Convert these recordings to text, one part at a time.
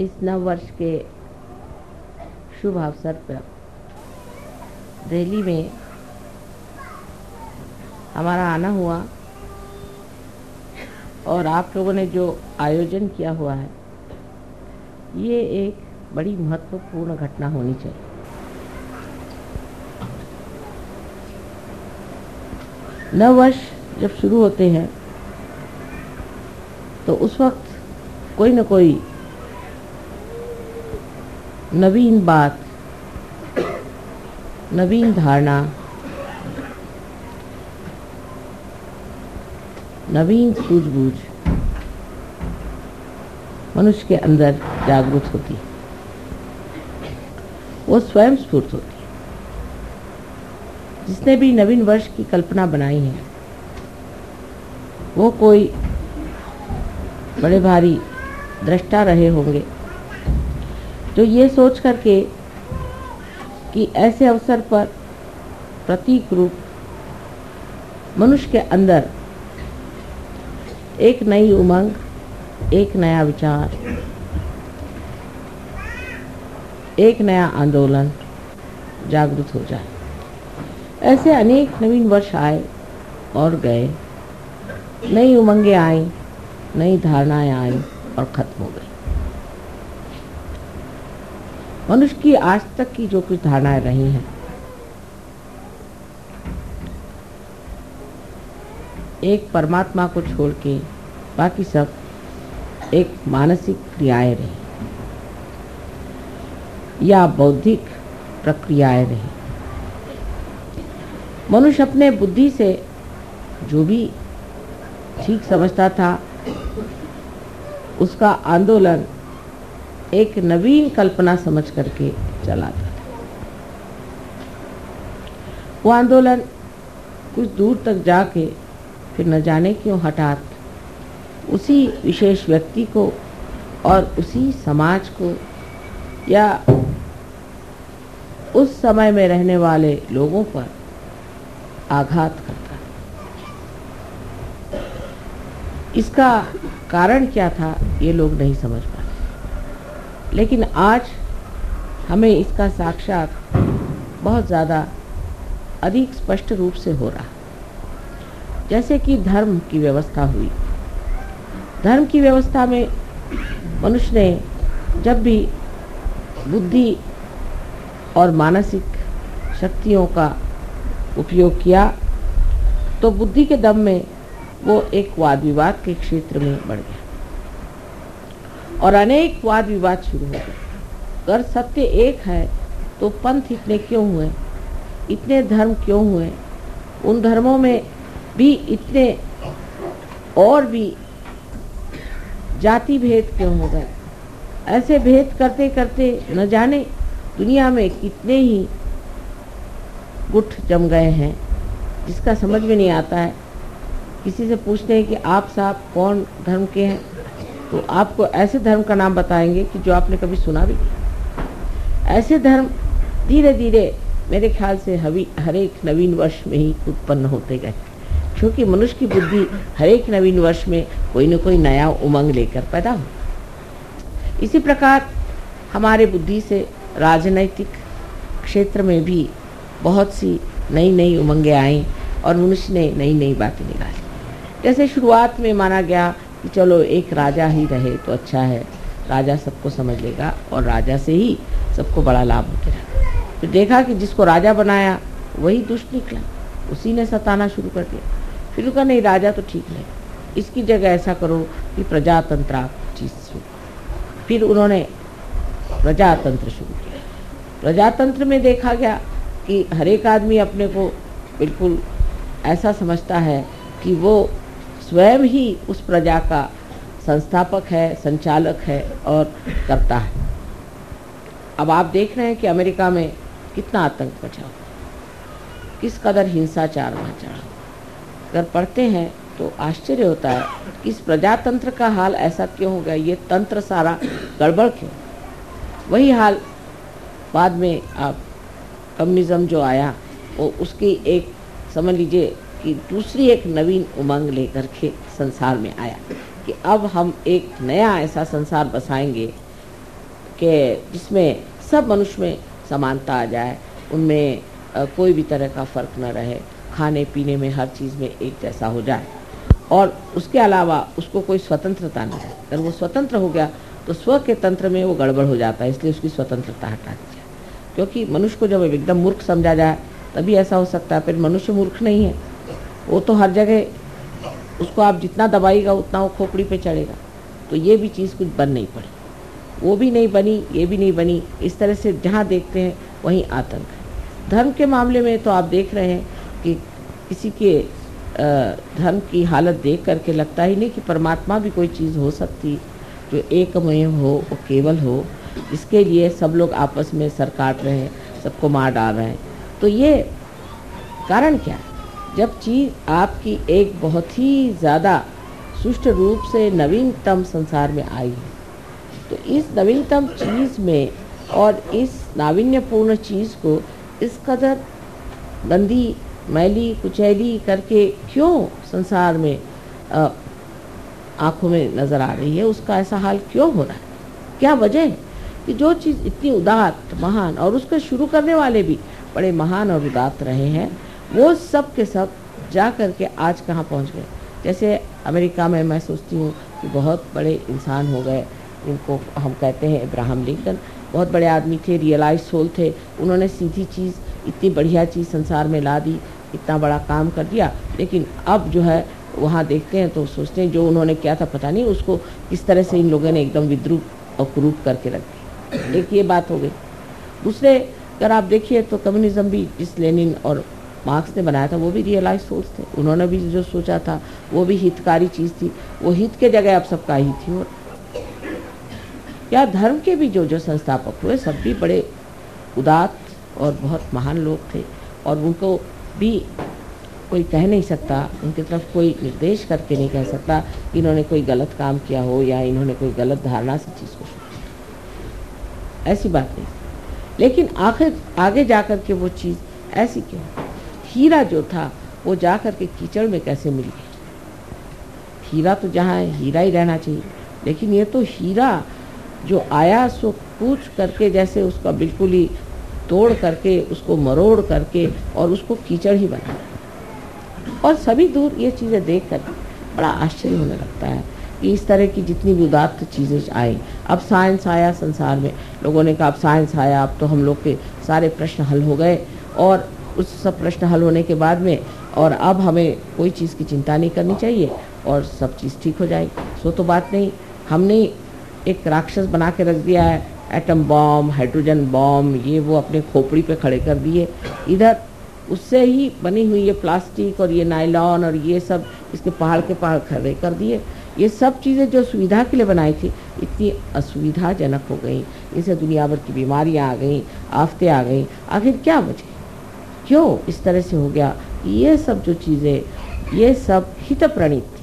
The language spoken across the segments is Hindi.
इस नव वर्ष के शुभ अवसर पर दिल्ली में हमारा आना हुआ और आप लोगों ने जो आयोजन किया हुआ है, ये एक बड़ी महत्वपूर्ण घटना होनी चाहिए। नव वर्ष जब शुरू होते हैं तो उस वक्त कोई न कोई नवीन बात, नवीन धारणा, नवीन सूझबूझ मनुष्य के अंदर जागृत होती है। वो स्वयं स्फूर्त होती है। जिसने भी नवीन वर्ष की कल्पना बनाई है, वो कोई बड़े भारी दृष्टा रहे होंगे। जो ये सोच करके कि ऐसे अवसर पर प्रतीक रूप मनुष्य के अंदर एक नई उमंग, एक नया विचार, एक नया आंदोलन जागृत हो जाए। ऐसे अनेक नवीन वर्ष आए और गए। नई उमंगें आई, नई धारणाएँ आई और खत्म हो गई। मनुष्य की आज तक की जो कुछ धारणाएँ रही हैं, एक परमात्मा को छोड़ के बाकी सब एक मानसिक क्रियाएँ रही, या बौद्धिक प्रक्रियाएँ रही। मनुष्य अपने बुद्धि से जो भी ठीक समझता था, उसका आंदोलन एक नवीन कल्पना समझ करके चलाता था। वो आंदोलन कुछ दूर तक जाके फिर न जाने क्यों हठात उसी विशेष व्यक्ति को और उसी समाज को या उस समय में रहने वाले लोगों पर आघात करता इसका कारण क्या था, ये लोग नहीं समझ पाते लेकिन आज हमें इसका साक्षात बहुत ज़्यादा अधिक स्पष्ट रूप से हो रहा जैसे कि धर्म की व्यवस्था हुई। धर्म की व्यवस्था में मनुष्य ने जब भी बुद्धि और मानसिक शक्तियों का उपयोग किया तो बुद्धि के दम में वो एक वाद विवाद के क्षेत्र में बढ़ गया। और अनेक वाद विवाद शुरू हो गए। अगर सत्य एक है तो पंथ इतने क्यों हुए? इतने धर्म क्यों हुए? उन धर्मों में भी इतने और भी जाति भेद क्यों हो गए? ऐसे भेद करते करते न जाने दुनिया में कितने ही गुट जम गए हैं, जिसका समझ में नहीं आता है। किसी से पूछते हैं कि आप साहब कौन धर्म के हैं? तो आपको ऐसे धर्म का नाम बताएँगे कि जो आपने कभी सुना भी ऐसे धर्म धीरे धीरे मेरे ख्याल से हवी हर एक नवीन वर्ष में ही उत्पन्न होते गए। क्योंकि मनुष्य की बुद्धि हर एक नवीन वर्ष में कोई न कोई नया उमंग लेकर पैदा हो। इसी प्रकार हमारे बुद्धि से राजनैतिक क्षेत्र में भी बहुत सी नई नई उमंगें आई और मनुष्य ने नई नई बातें निकाली। जैसे शुरुआत में माना गया कि चलो, एक राजा ही रहे तो अच्छा है। राजा सबको समझ लेगा और राजा से ही सबको बड़ा लाभ रहा फिर देखा कि जिसको राजा बनाया, वही दुष्ट निकला। उसी ने सताना शुरू कर दिया। फिर कहा नहीं, राजा तो ठीक नहीं इसकी जगह ऐसा करो कि प्रजातंत्र चीज़ शुरू फिर उन्होंने प्रजातंत्र शुरू किया। प्रजातंत्र में देखा गया कि हर एक आदमी अपने को बिल्कुल ऐसा समझता है कि वो स्वयं ही उस प्रजा का संस्थापक है, संचालक है और करता है। अब आप देख रहे हैं कि अमेरिका में कितना आतंक मचा किस कदर हिंसाचार मचा अगर पढ़ते हैं तो आश्चर्य होता है कि इस प्रजातंत्र का हाल ऐसा क्यों हो गया, ये तंत्र सारा गड़बड़ क्यों? वही हाल बाद में आप कम्युनिज्म जो आया, वो उसकी एक, समझ लीजिए कि दूसरी एक नवीन उमंग लेकर के संसार में आया कि अब हम एक नया ऐसा संसार बसाएँगे के जिसमें सब मनुष्य में समानता आ जाए, उनमें कोई भी तरह का फ़र्क न रहे, खाने पीने में हर चीज़ में एक जैसा हो जाए। और उसके अलावा उसको कोई स्वतंत्रता न रहे। अगर वो स्वतंत्र हो गया तो स्व के तंत्र में वो गड़बड़ हो जाता है, इसलिए उसकी स्वतंत्रता हटा दी जाए। क्योंकि मनुष्य को जब एकदम मूर्ख समझा जाए, तभी ऐसा हो सकता है, फिर मनुष्य मूर्ख नहीं है। वो तो हर जगह, उसको आप जितना दबाएगा, उतना वो खोपड़ी पे चढ़ेगा। तो ये भी चीज़ कुछ बन नहीं पड़ी। वो भी नहीं बनी, ये भी नहीं बनी, इस तरह से जहाँ देखते हैं, वहीं आतंक है। धर्म के मामले में तो आप देख रहे हैं कि किसी के धर्म की हालत देख करके लगता ही नहीं कि परमात्मा भी कोई चीज़ हो सकती, जो एकमय हो और केवल हो इसके लिए सब लोग आपस में सर काट रहे हैं, सबको मार डाल रहे हैं। तो ये कारण क्या है? जब चीज़ आपकी एक बहुत ही ज़्यादा सुष्ट रूप से नवीनतम संसार में आई है तो इस नवीनतम चीज़ में और इस नाविन्यपूर्ण चीज़ को इस कदर गंदी, मैली, कुचैली करके क्यों संसार में आँखों में नज़र आ रही है, उसका ऐसा हाल क्यों हो रहा है? क्या वजह है कि जो चीज़ इतनी उदात महान और उसको शुरू करने वाले भी बड़े महान और उदात रहे हैं वो सब के सब जा कर के आज कहाँ पहुँच गए। जैसे अमेरिका में मैं सोचती हूँ कि बहुत बड़े इंसान हो गए, इनको हम कहते हैं इब्राहम लिंकन। बहुत बड़े आदमी थे रियलाइज़ सोल थे। उन्होंने सीधी चीज़, इतनी बढ़िया चीज़ संसार में ला दी, इतना बड़ा काम कर दिया। लेकिन अब जो है, वहाँ देखते हैं तो सोचते हैं जो उन्होंने किया था, पता नहीं उसको किस तरह से इन लोगों ने एकदम विद्रूप और क्रूप करके रख दिया। एक ये बात हो गई। दूसरे, अगर आप देखिए तो कम्युनिज्म भी जिस लेनिन और मार्क्स ने बनाया था, वो भी रियलाइज़ सोच थे। उन्होंने भी जो सोचा था, वो भी हितकारी चीज़ थी। वो हित के जगह अब सबका ही थी। और या धर्म के भी जो जो संस्थापक हुए, सब भी बड़े उदात और बहुत महान लोग थे। और उनको भी कोई कह नहीं सकता, उनकी तरफ़ कोई निर्देश करके नहीं कह सकता कि इन्होंने कोई गलत काम किया हो या इन्होंने कोई गलत धारणा से चीज़ को ऐसी बात नहीं। लेकिन आखिर, आगे जाकर के वो चीज़ ऐसी क्यों? हीरा जो था, वो जा कर के कीचड़ में कैसे मिल गया? हीरा तो जहाँ है, हीरा ही रहना चाहिए। लेकिन ये तो हीरा जो आया, सो कूच करके जैसे उसका बिल्कुल ही तोड़ करके, उसको मरोड़ करके और उसको कीचड़ ही बना और सभी दूर ये चीज़ें देख कर बड़ा आश्चर्य होने लगता है कि इस तरह की जितनी भी उदात्त चीज़ें आई। अब साइंस आया संसार में। लोगों ने कहा, अब साइंस आया, अब तो हम लोग के सारे प्रश्न हल हो गए और उस सब प्रश्न हल होने के बाद में और अब हमें कोई चीज़ की चिंता नहीं करनी चाहिए और सब चीज़ ठीक हो जाएगी। सो तो बात नहीं, हमने एक राक्षस बना के रख दिया है एटम बॉम्ब हाइड्रोजन बॉम्ब ये वो अपने खोपड़ी पे खड़े कर दिए। इधर उससे ही बनी हुई ये प्लास्टिक और ये नायलॉन और ये सब इसके पहाड़ के पहाड़ खड़े कर दिए। ये सब चीज़ें जो सुविधा के लिए बनाई थी, इतनी असुविधाजनक हो गई। इनसे दुनिया भर की बीमारियाँ आ गई, आफतें आ गई। आखिर क्या वजह क्यों इस तरह से हो गया? ये सब जो चीज़ें, ये सब हित प्रणीत थी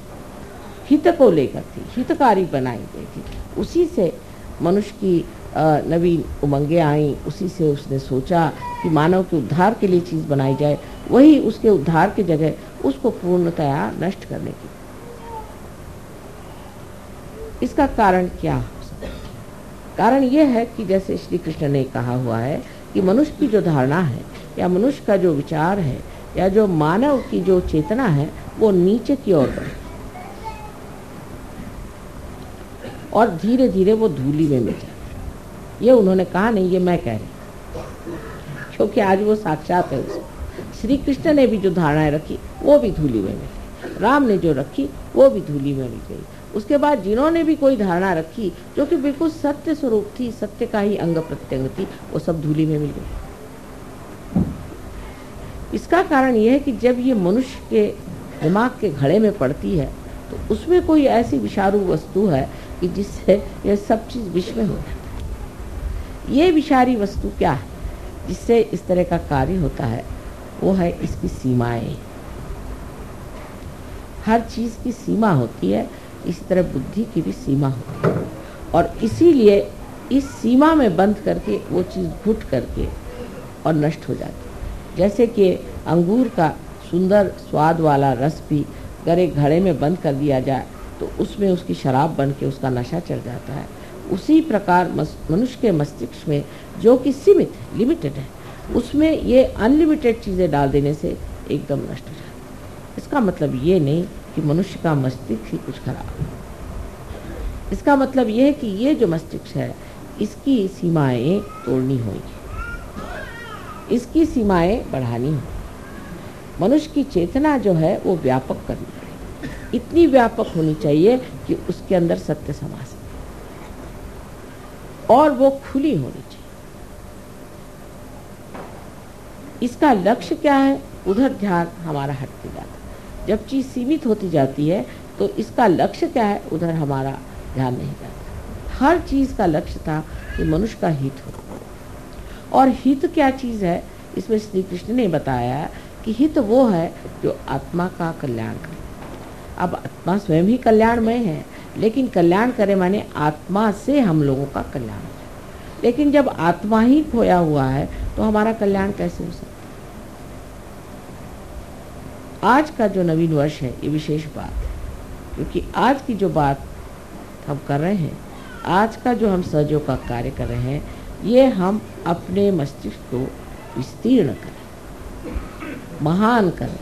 हित को लेकर थी हितकारी बनाई गई थी। उसी से मनुष्य की नवीन उमंगें आई, उसी से उसने सोचा कि मानव के उद्धार के लिए चीज़ बनाई जाए। वही उसके उद्धार की जगह उसको पूर्णतया नष्ट करने की। इसका कारण क्या हो सकता कारण यह है कि जैसे श्री कृष्ण ने कहा हुआ है कि मनुष्य की जो धारणा है या मनुष्य का जो विचार है, या जो मानव की जो चेतना है, वो नीचे की ओर बढ़े और धीरे धीरे वो धूली में मिल जाता ये उन्होंने कहा, नहीं, ये मैं कह रही क्योंकि आज वो साक्षात है उसको श्री कृष्ण ने भी जो धारणाएँ रखी, वो भी धूली में मिल गई। राम ने जो रखी, वो भी धूली में मिल गई। उसके बाद जिन्होंने भी कोई धारणा रखी, जो कि बिल्कुल सत्य स्वरूप थी, सत्य का ही अंग प्रत्यंग थी, वो सब धूली में मिल गई। इसका कारण यह है कि जब ये मनुष्य के दिमाग के घड़े में पड़ती है तो उसमें कोई ऐसी विषारू वस्तु है कि जिससे यह सब चीज़ विश्व में हो जाता है। ये विषारी वस्तु क्या है? जिससे इस तरह का कार्य होता है, वो है इसकी सीमाएँ। हर चीज़ की सीमा होती है, इसी तरह बुद्धि की भी सीमा होती है। और इसीलिए इस सीमा में बंद करके वो चीज़ घुट करके और नष्ट हो जाती है। जैसे कि अंगूर का सुंदर स्वाद वाला रस भी अगर एक घड़े में बंद कर दिया जाए तो उसमें उसकी शराब बन के उसका नशा चढ़ जाता है। उसी प्रकार मनुष्य के मस्तिष्क में, जो कि सीमित लिमिटेड है, उसमें ये अनलिमिटेड चीज़ें डाल देने से एकदम नष्ट हो जाता इसका मतलब ये नहीं कि मनुष्य का मस्तिष्क ही कुछ खराब इसका मतलब ये है कि ये जो मस्तिष्क है, इसकी सीमाएँ तोड़नी होगी। इसकी सीमाएँ बढ़ानी होगी मनुष्य की चेतना जो है, वो व्यापक करनी पड़ेगी। इतनी व्यापक होनी चाहिए कि उसके अंदर सत्य समा सके और वो खुली होनी चाहिए। इसका लक्ष्य क्या है? उधर ध्यान हमारा हटते जाता जब चीज़ सीमित होती जाती है तो इसका लक्ष्य क्या है? उधर हमारा ध्यान नहीं जाता। हर चीज़ का लक्ष्य था कि मनुष्य का हित हो। और हित क्या चीज़ है? इसमें श्री कृष्ण ने बताया कि हित वो है जो आत्मा का कल्याण करे। अब आत्मा स्वयं ही कल्याणमय है, लेकिन कल्याण करे माने आत्मा से हम लोगों का कल्याण लेकिन जब आत्मा ही खोया हुआ है तो हमारा कल्याण कैसे हो सकता है? आज का जो नवीन वर्ष है, ये विशेष बात है, क्योंकि आज की जो बात हम कर रहे हैं, आज का जो हम सहयोग का कार्य कर रहे हैं ये हम अपने मस्तिष्क को विस्तीर्ण करें, महान करें।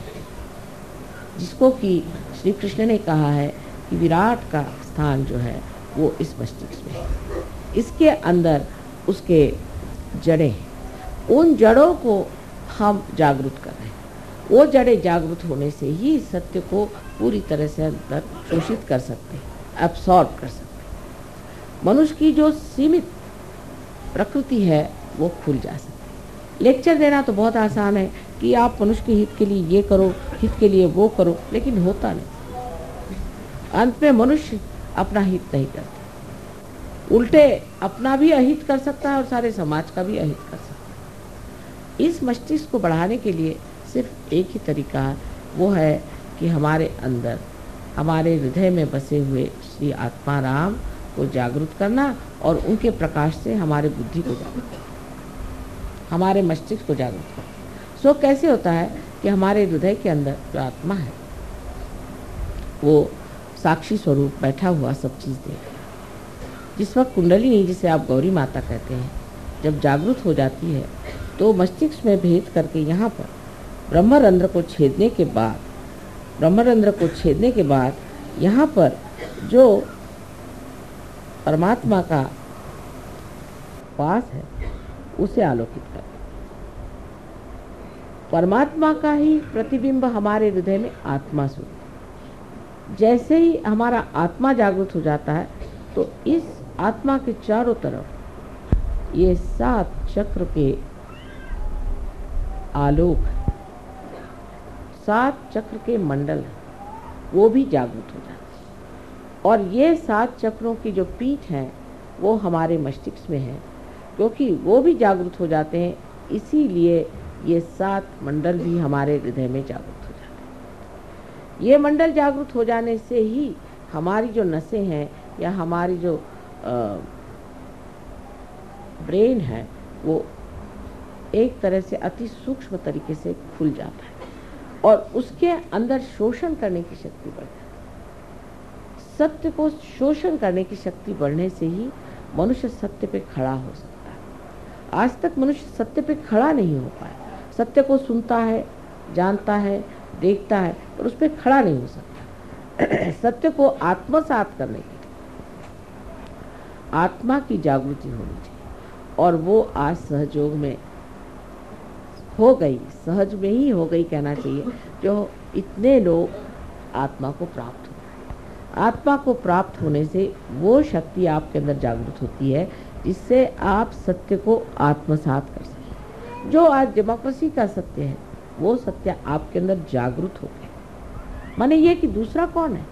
जिसको कि श्री कृष्ण ने कहा है कि विराट का स्थान जो है वो इस मस्तिष्क में है। इसके अंदर उसके जड़ें उन जड़ों को हम जागरूक कर रहे हैं। वो जड़ें जागरूक होने से ही सत्य को पूरी तरह से अंदर शोषित कर सकते हैं एब्सॉर्ब कर सकते हैं। मनुष्य की जो सीमित प्रकृति है, वो खुल जा सकती लेक्चर देना तो बहुत आसान है कि आप मनुष्य के हित के लिए ये करो, हित के लिए वो करो, लेकिन होता नहीं। अंत में मनुष्य अपना हित नहीं करता। उल्टे अपना भी अहित कर सकता है और सारे समाज का भी अहित कर सकता है। इस मस्तिष्क को बढ़ाने के लिए सिर्फ़ एक ही तरीका वो है कि हमारे अंदर, हमारे हृदय में बसे हुए श्री आत्मा राम को जागरूक करना और उनके प्रकाश से हमारे बुद्धि को जागृत जागरूक हमारे मस्तिष्क को जागरूक करना सो कैसे होता है कि हमारे हृदय के अंदर जो आत्मा है, वो साक्षी स्वरूप बैठा हुआ सब चीज़ देख जिस वक्त कुंडलिनी जिसे आप गौरी माता कहते हैं, जब जागृत हो जाती है तो मस्तिष्क में भेद करके यहाँ पर ब्रह्मरंध्र को छेदने के बाद, ब्रह्मरंध्र को छेदने के बाद यहाँ पर जो परमात्मा का पास है, उसे आलोकित कर। परमात्मा का ही प्रतिबिंब हमारे हृदय में आत्मा सुन जैसे ही हमारा आत्मा जागृत हो जाता है तो इस आत्मा के चारों तरफ़ ये सात चक्र के आलोक सात चक्र के मंडल वो भी जागृत हो जाते और ये सात चक्रों की जो पीठ है, वो हमारे मस्तिष्क में है, क्योंकि वो भी जागृत हो जाते हैं, इसीलिए ये सात मंडल भी हमारे हृदय में जागृत हो जाते हैं। ये मंडल जागृत हो जाने से ही हमारी जो नसें हैं या हमारी जो ब्रेन है, वो एक तरह से अति सूक्ष्म तरीके से खुल जाता है और उसके अंदर शोषण करने की शक्ति बढ़ती है। सत्य को शोषण करने की शक्ति बढ़ने से ही मनुष्य सत्य पे खड़ा हो सकता है। आज तक मनुष्य सत्य पे खड़ा नहीं हो पाया। सत्य को सुनता है, जानता है, देखता है, पर उस पर खड़ा नहीं हो सकता। सत्य को आत्मसात करने के लिए आत्मा की जागृति होनी चाहिए। और वो आज सहयोग में हो गई, सहज में ही हो गई कहना चाहिए, जो इतने लोग आत्मा को प्राप्त आत्मा को प्राप्त होने से वो शक्ति आपके अंदर जागृत होती है, जिससे आप सत्य को आत्मसात कर सकें। जो आज डेमोक्रेसी का सत्य है, वो सत्य आपके अंदर जागृत हो। गया माने ये कि दूसरा कौन है?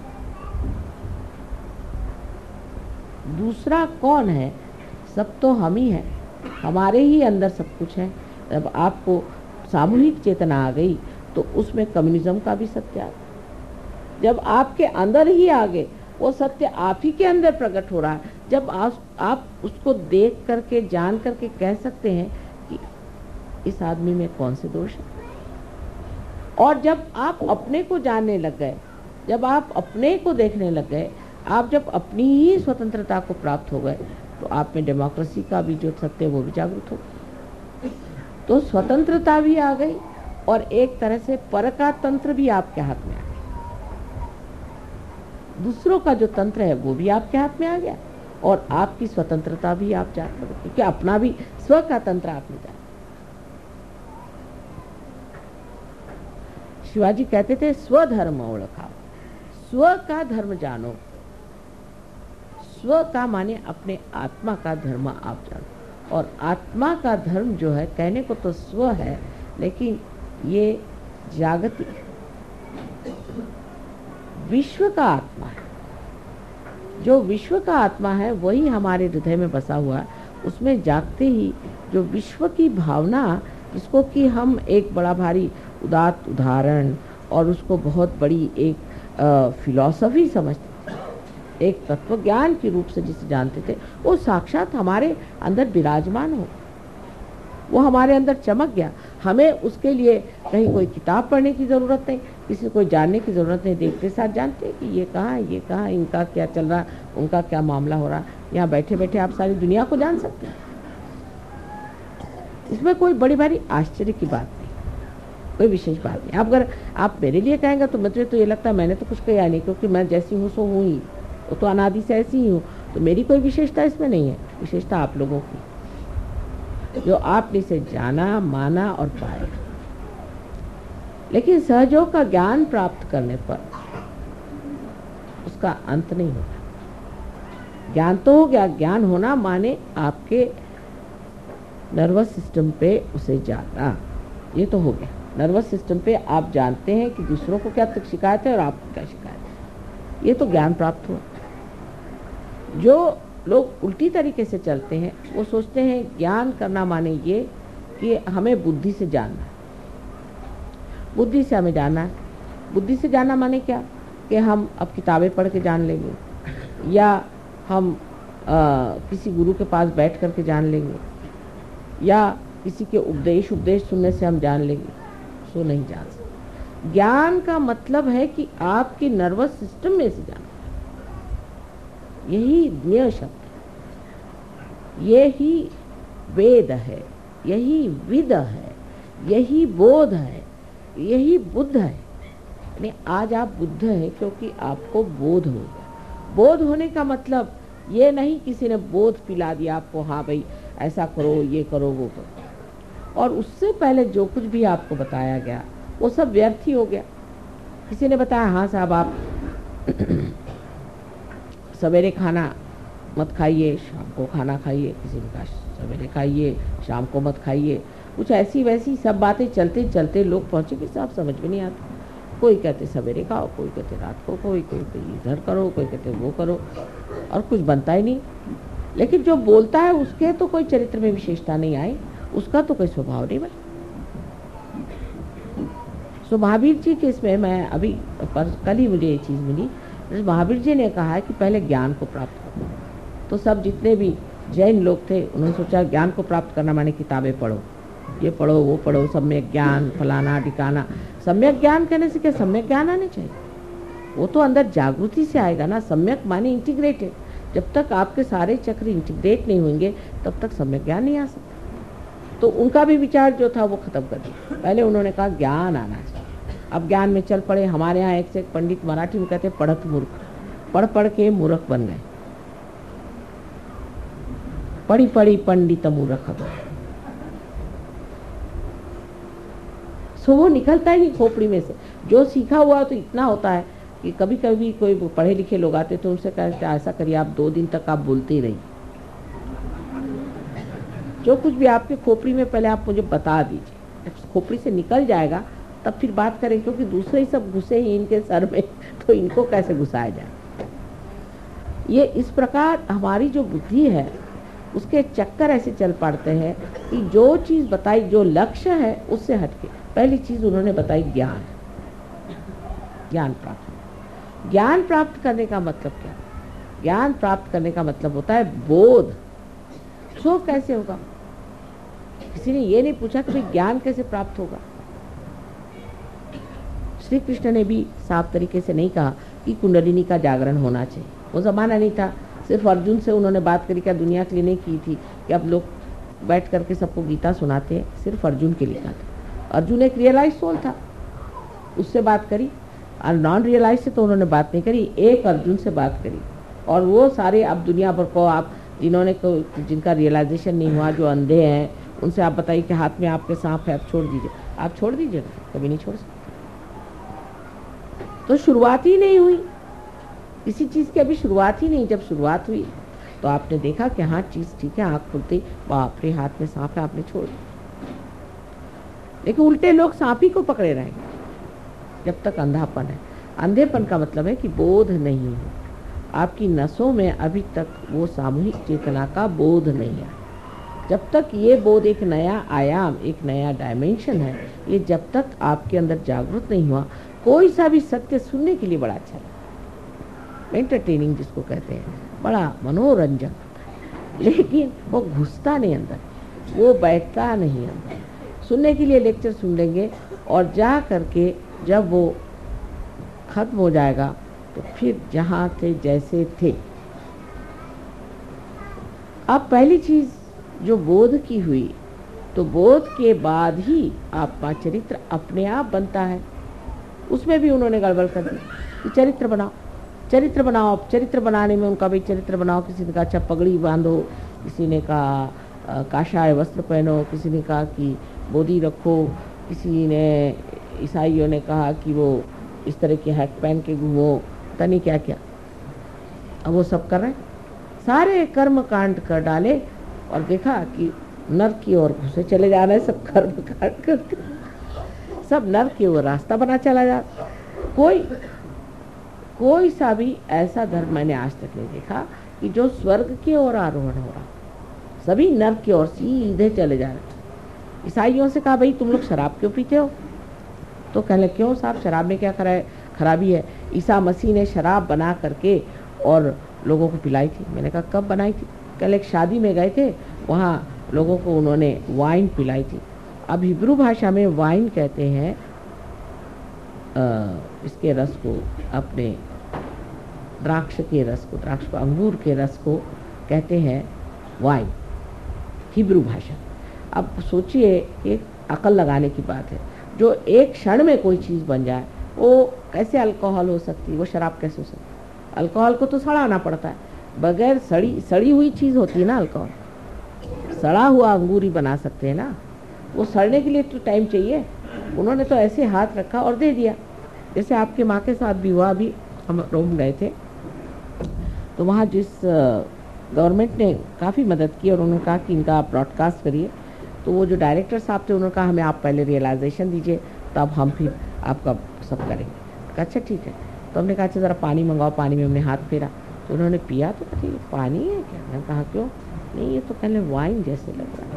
दूसरा कौन है? सब तो हम ही हैं। हमारे ही अंदर सब कुछ है। जब आपको सामूहिक चेतना आ गई तो उसमें कम्युनिज्म का भी सत्य आता जब आपके अंदर ही आगे वो सत्य आप ही के अंदर प्रकट हो रहा है। जब आप आप उसको देख करके, जान करके कह सकते हैं कि इस आदमी में कौन से दोष है। और जब आप अपने को जानने लग गए, जब आप अपने को देखने लग गए, आप जब अपनी ही स्वतंत्रता को प्राप्त हो गए तो आप में डेमोक्रेसी का भी जो सत्य है, वो भी जागृत हो तो स्वतंत्रता भी आ गई और एक तरह से पर का तंत्र भी आपके हाथ में आ दूसरों का जो तंत्र है, वो भी आपके हाथ में आ गया। और आपकी स्वतंत्रता भी आप जान पड़े क्योंकि अपना भी, स्व का तंत्र आपने जाना। शिवाजी कहते थे स्वधर्म ओळखाओ। स्व का धर्म जानो। स्व का माने अपने आत्मा का धर्म आप जानो। और आत्मा का धर्म जो है, कहने को तो स्व है, लेकिन ये जागतिक विश्व का आत्मा है। जो विश्व का आत्मा है, वही हमारे हृदय में बसा हुआ है। उसमें जागते ही जो विश्व की भावना, जिसको कि हम एक बड़ा भारी उदात उदाहरण और उसको बहुत बड़ी एक फिलॉसफी समझते एक तत्व ज्ञान के रूप से जिसे जानते थे, वो साक्षात हमारे अंदर विराजमान हो वो हमारे अंदर चमक गया। हमें उसके लिए कहीं कोई किताब पढ़ने की ज़रूरत नहीं। किसी को जानने की ज़रूरत नहीं, देखते साथ जानते हैं कि ये कहाँ है, ये कहाँ इनका क्या चल रहा, उनका क्या मामला हो रहा। यहाँ बैठे बैठे आप सारी दुनिया को जान सकते हैं। इसमें कोई बड़ी भारी आश्चर्य की बात नहीं, कोई विशेष बात नहीं। आप अगर आप मेरे लिए कहेंगे तो मुझे तो ये लगता है मैंने तो कुछ कहा नहीं, क्योंकि मैं जैसी हूँ, सो हूँ ही। वो तो अनादि से ऐसी ही हूँ। तो मेरी कोई विशेषता इसमें नहीं है, विशेषता आप लोगों की। जो आपने इसे जाना, माना और पाया। लेकिन सहयोग का ज्ञान प्राप्त करने पर उसका अंत नहीं होता। ज्ञान तो हो गया, ज्ञान होना माने आपके नर्वस सिस्टम पे उसे जाना। ये तो हो गया। नर्वस सिस्टम पे आप जानते हैं कि दूसरों को क्या तक शिकायत है और आपको क्या शिकायत है। ये तो ज्ञान प्राप्त हुआ। जो लोग उल्टी तरीके से चलते हैं, वो सोचते हैं ज्ञान करना माने ये कि हमें बुद्धि से जानना बुद्धि से हमें जाना। है बुद्धि से जाना माने क्या? कि हम अब किताबें पढ़ के जान लेंगे। या हम आ, किसी गुरु के पास बैठ करके जान लेंगे। या किसी के उपदेश उपदेश सुनने से हम जान लेंगे। सो नहीं जान सकते। ज्ञान का मतलब है कि आपके नर्वस सिस्टम में से जाना। यही ज्ञ शब्द यही वेद है। यही विद है। यही बोध है। यही बुद्ध है। यानी आज आप बुद्ध है क्योंकि आपको बोध हो गया बोध होने का मतलब ये नहीं किसी ने बोध पिला दिया आपको हाँ भाई, ऐसा करो, ये करो, वो करो। और उससे पहले जो कुछ भी आपको बताया गया, वो सब व्यर्थ ही हो गया। किसी ने बताया हाँ साहब, आप सवेरे खाना मत खाइए, शाम को खाना खाइए, किसी ने कहा, सवेरे खाइए, शाम को मत खाइए। कुछ ऐसी वैसी सब बातें चलते चलते लोग पहुँचे कि साहब समझ में नहीं आते। कोई कहते सवेरे खाओ, कोई कहते रात को कोई कोई कहते इधर करो, कोई कहते वो करो, और कुछ बनता ही नहीं। लेकिन जो बोलता है उसके तो कोई चरित्र में विशेषता नहीं आई, उसका तो कोई स्वभाव नहीं बना। सो महावीर जी के इसमें मैं अभी पर कल ही मुझे ये चीज़ मिली महावीर जी ने कहा कि पहले ज्ञान को प्राप्त करो। तो सब जितने भी जैन लोग थे, उन्होंने सोचा ज्ञान को प्राप्त करना माने किताबें पढ़ो। ये पढ़ो, वो पढ़ो, सम्यक ज्ञान, फलाना ठिकाना। सम्यक ज्ञान कहने से क्या सम्यक ज्ञान आने चाहिए? वो तो अंदर जागृति से आएगा ना, सम्यक माने इंटीग्रेटेड जब तक आपके सारे चक्र इंटीग्रेट नहीं होंगे, तब तक सम्यक ज्ञान नहीं आ सकता। तो उनका भी विचार जो था, वो खत्म कर दिया। पहले उन्होंने कहा, ज्ञान आना चाहिए। अब ज्ञान में चल पड़े। हमारे यहाँ एक से एक पंडित मराठी में कहते पढ़त मूर्ख। पढ़ पढ़ के मूर्ख बन गए। पढ़ी पढ़ी, पंडित मूर्ख सो वो निकलता ही खोपड़ी में से। जो सीखा हुआ तो इतना होता है कि कभी कभी कोई पढ़े लिखे लोग आते तो उनसे कहते ऐसा करिए, आप दो दिन तक आप बोलते ही रहिए। जो कुछ भी आपके खोपड़ी में पहले आप मुझे बता दीजिए। खोपड़ी से निकल जाएगा, तब फिर बात करें, क्योंकि दूसरे ही सब घुसे ही इनके सर में तो इनको कैसे घुसाया जाए? ये इस प्रकार हमारी जो बुद्धि है, उसके चक्कर ऐसे चल पड़ते हैं कि जो चीज़ बताई, जो लक्ष्य है, उससे हटके। पहली चीज़ उन्होंने बताई, ज्ञान। ज्ञान प्राप्त। ज्ञान प्राप्त करने का मतलब क्या? ज्ञान प्राप्त करने का मतलब होता है बोध। सो कैसे होगा? किसी ने ये नहीं पूछा कि ज्ञान कैसे प्राप्त होगा? श्री कृष्ण ने भी साफ़ तरीके से नहीं कहा कि कुंडलिनी का जागरण होना चाहिए। वो ज़माना नहीं था। सिर्फ़ अर्जुन से उन्होंने बात करी क्या दुनिया के लिए नहीं की थी? कि अब लोग बैठ करके सबको गीता सुनाते सिर्फ़ अर्जुन के लिए कहा था। अर्जुन एक रियलाइज़ सोल था। उससे बात करी। और नॉन रियलाइज़ से तो उन्होंने बात नहीं करी, एक अर्जुन से बात करी। और वो सारे अब दुनिया भर को आप, जिन्होंने को, जिनका रियलाइजेशन नहीं हुआ, जो अंधे हैं, उनसे आप बताइए कि हाथ में आपके सांप है, आप छोड़ दीजिए। आप छोड़ दीजिए कभी नहीं छोड़ सकते। तो शुरुआत ही नहीं हुई। किसी चीज़ की अभी शुरुआत ही नहीं, जब शुरुआत हुई तो आपने देखा कि हाँ चीज़ ठीक है, आँख खुलती, बाप रे, हाथ में सांप है, आपने छोड़ दिया। लेकिन उल्टे लोग सांप ही को पकड़े रहेंगे। जब तक अंधापन है। अंधेपन का मतलब है कि बोध नहीं है। आपकी नसों में अभी तक वो सामूहिक चेतना का बोध नहीं है जब तक ये बोध एक नया आयाम, एक नया डायमेंशन है, ये जब तक आपके अंदर जागरूक नहीं हुआ, कोई सा भी सत्य सुनने के लिए बड़ा अच्छा लगता एंटरटेनिंग जिसको कहते हैं। बड़ा मनोरंजक। लेकिन वो घुसता नहीं अंदर। वो बैठता नहीं अंदर। सुनने के लिए लेक्चर सुन लेंगे और जा करके जब वो खत्म हो जाएगा तो फिर जहाँ थे, जैसे थे। अब पहली चीज़ जो बोध की हुई तो बोध के बाद ही आपका चरित्र अपने आप बनता है। उसमें भी उन्होंने गड़बड़ कर दी कि चरित्र बनाओ चरित्र बनाओ चरित्र बनाने में उनका भी चरित्र बनाओ। किसी ने कहा अच्छा पगड़ी बांधो। किसी ने कहा काशाय वस्त्र पहनो। किसी ने कहा कि बोधी रखो। किसी ने, ईसाइयों ने कहा कि वो इस तरह के हैक पहन के घूमो। पता नहीं क्या क्या अब वो सब कर रहे सारे कर्म कांड कर डाले और देखा कि नर की ओर घुसे चले जा रहे हैं सब कर्म कांड करके। सब नर की ओर रास्ता बना चला जा। कोई कोई सा भी ऐसा धर्म मैंने आज तक नहीं देखा कि जो स्वर्ग की ओर आरोहण हो रहा। सभी नर की ओर सीधे चले जा रहे ईसाइयों से कहा, भाई, तुम लोग शराब क्यों पीते हो? तो कहने क्यों? साहब, शराब में क्या खरा, खराबी है? ईसा मसीह ने शराब बना करके और लोगों को पिलाई थी। मैंने कहा, कब बनाई थी? कल एक शादी में गए थे, वहाँ लोगों को उन्होंने वाइन पिलाई थी। अब हिब्रू भाषा में वाइन कहते हैं इसके रस को, अपने द्राक्ष के रस को, द्राक्ष को, अंगूर के रस को कहते हैं वाइन, हिब्रू भाषा अब सोचिए, एक अकल लगाने की बात है। जो एक क्षण में कोई चीज़ बन जाए, वो कैसे अल्कोहल हो सकती वो शराब कैसे हो सकती अल्कोहल को तो सड़ाना पड़ता है। बगैर सड़ी सड़ी हुई चीज़ होती है ना अल्कोहल? सड़ा हुआ अंगूर बना सकते हैं ना? वो सड़ने के लिए तो टाइम चाहिए। उन्होंने तो ऐसे हाथ रखा और दे दिया। जैसे आपके माँ के साथ भी हुआ, अभी हम रोम गए थे। तो वहाँ जिस गवर्नमेंट ने काफ़ी मदद की और उन्होंने कहा कि इनका आप ब्रॉडकास्ट करिए। तो वो जो डायरेक्टर साहब थे, उन्होंने कहा, हमें आप पहले रियलाइजेशन दीजिए, तब हम फिर आपका सब करेंगे. कहा अच्छा ठीक है। तो हमने कहा अच्छा ज़रा पानी मंगाओ। पानी में हमने हाथ फेरा। तो उन्होंने पिया तो कहते ये पानी है क्या? मैंने कहा, क्यों? नहीं, ये तो पहले वाइन जैसे लग रहा है।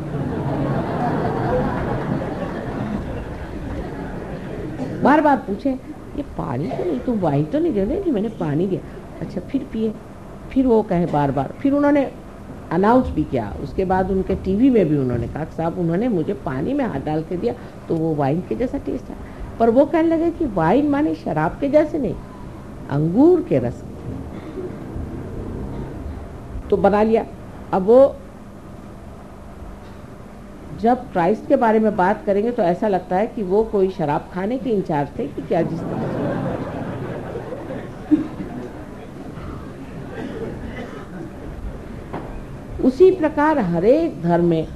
बार बार पूछे, ये पानी तो नहीं, तुम वाइन तो नहीं दे रहे मैंने पानी दिया। अच्छा फिर पिए। फिर वो कहे बार बार। फिर उन्होंने अनाउंस भी किया। उसके बाद उनके टीवी में भी उन्होंने कहा साहब, उन्होंने मुझे पानी में हाथ डाल के दिया तो वो वाइन के जैसा टेस्ट है पर वो कहने लगे कि वाइन माने शराब के जैसे नहीं, अंगूर के रस। तो बना लिया। अब वो जब क्राइस्ट के बारे में बात करेंगे तो ऐसा लगता है कि वो कोई शराब खाने के इंचार्ज थे कि क्या जिस तरह उसी प्रकार हरेक धर्म में,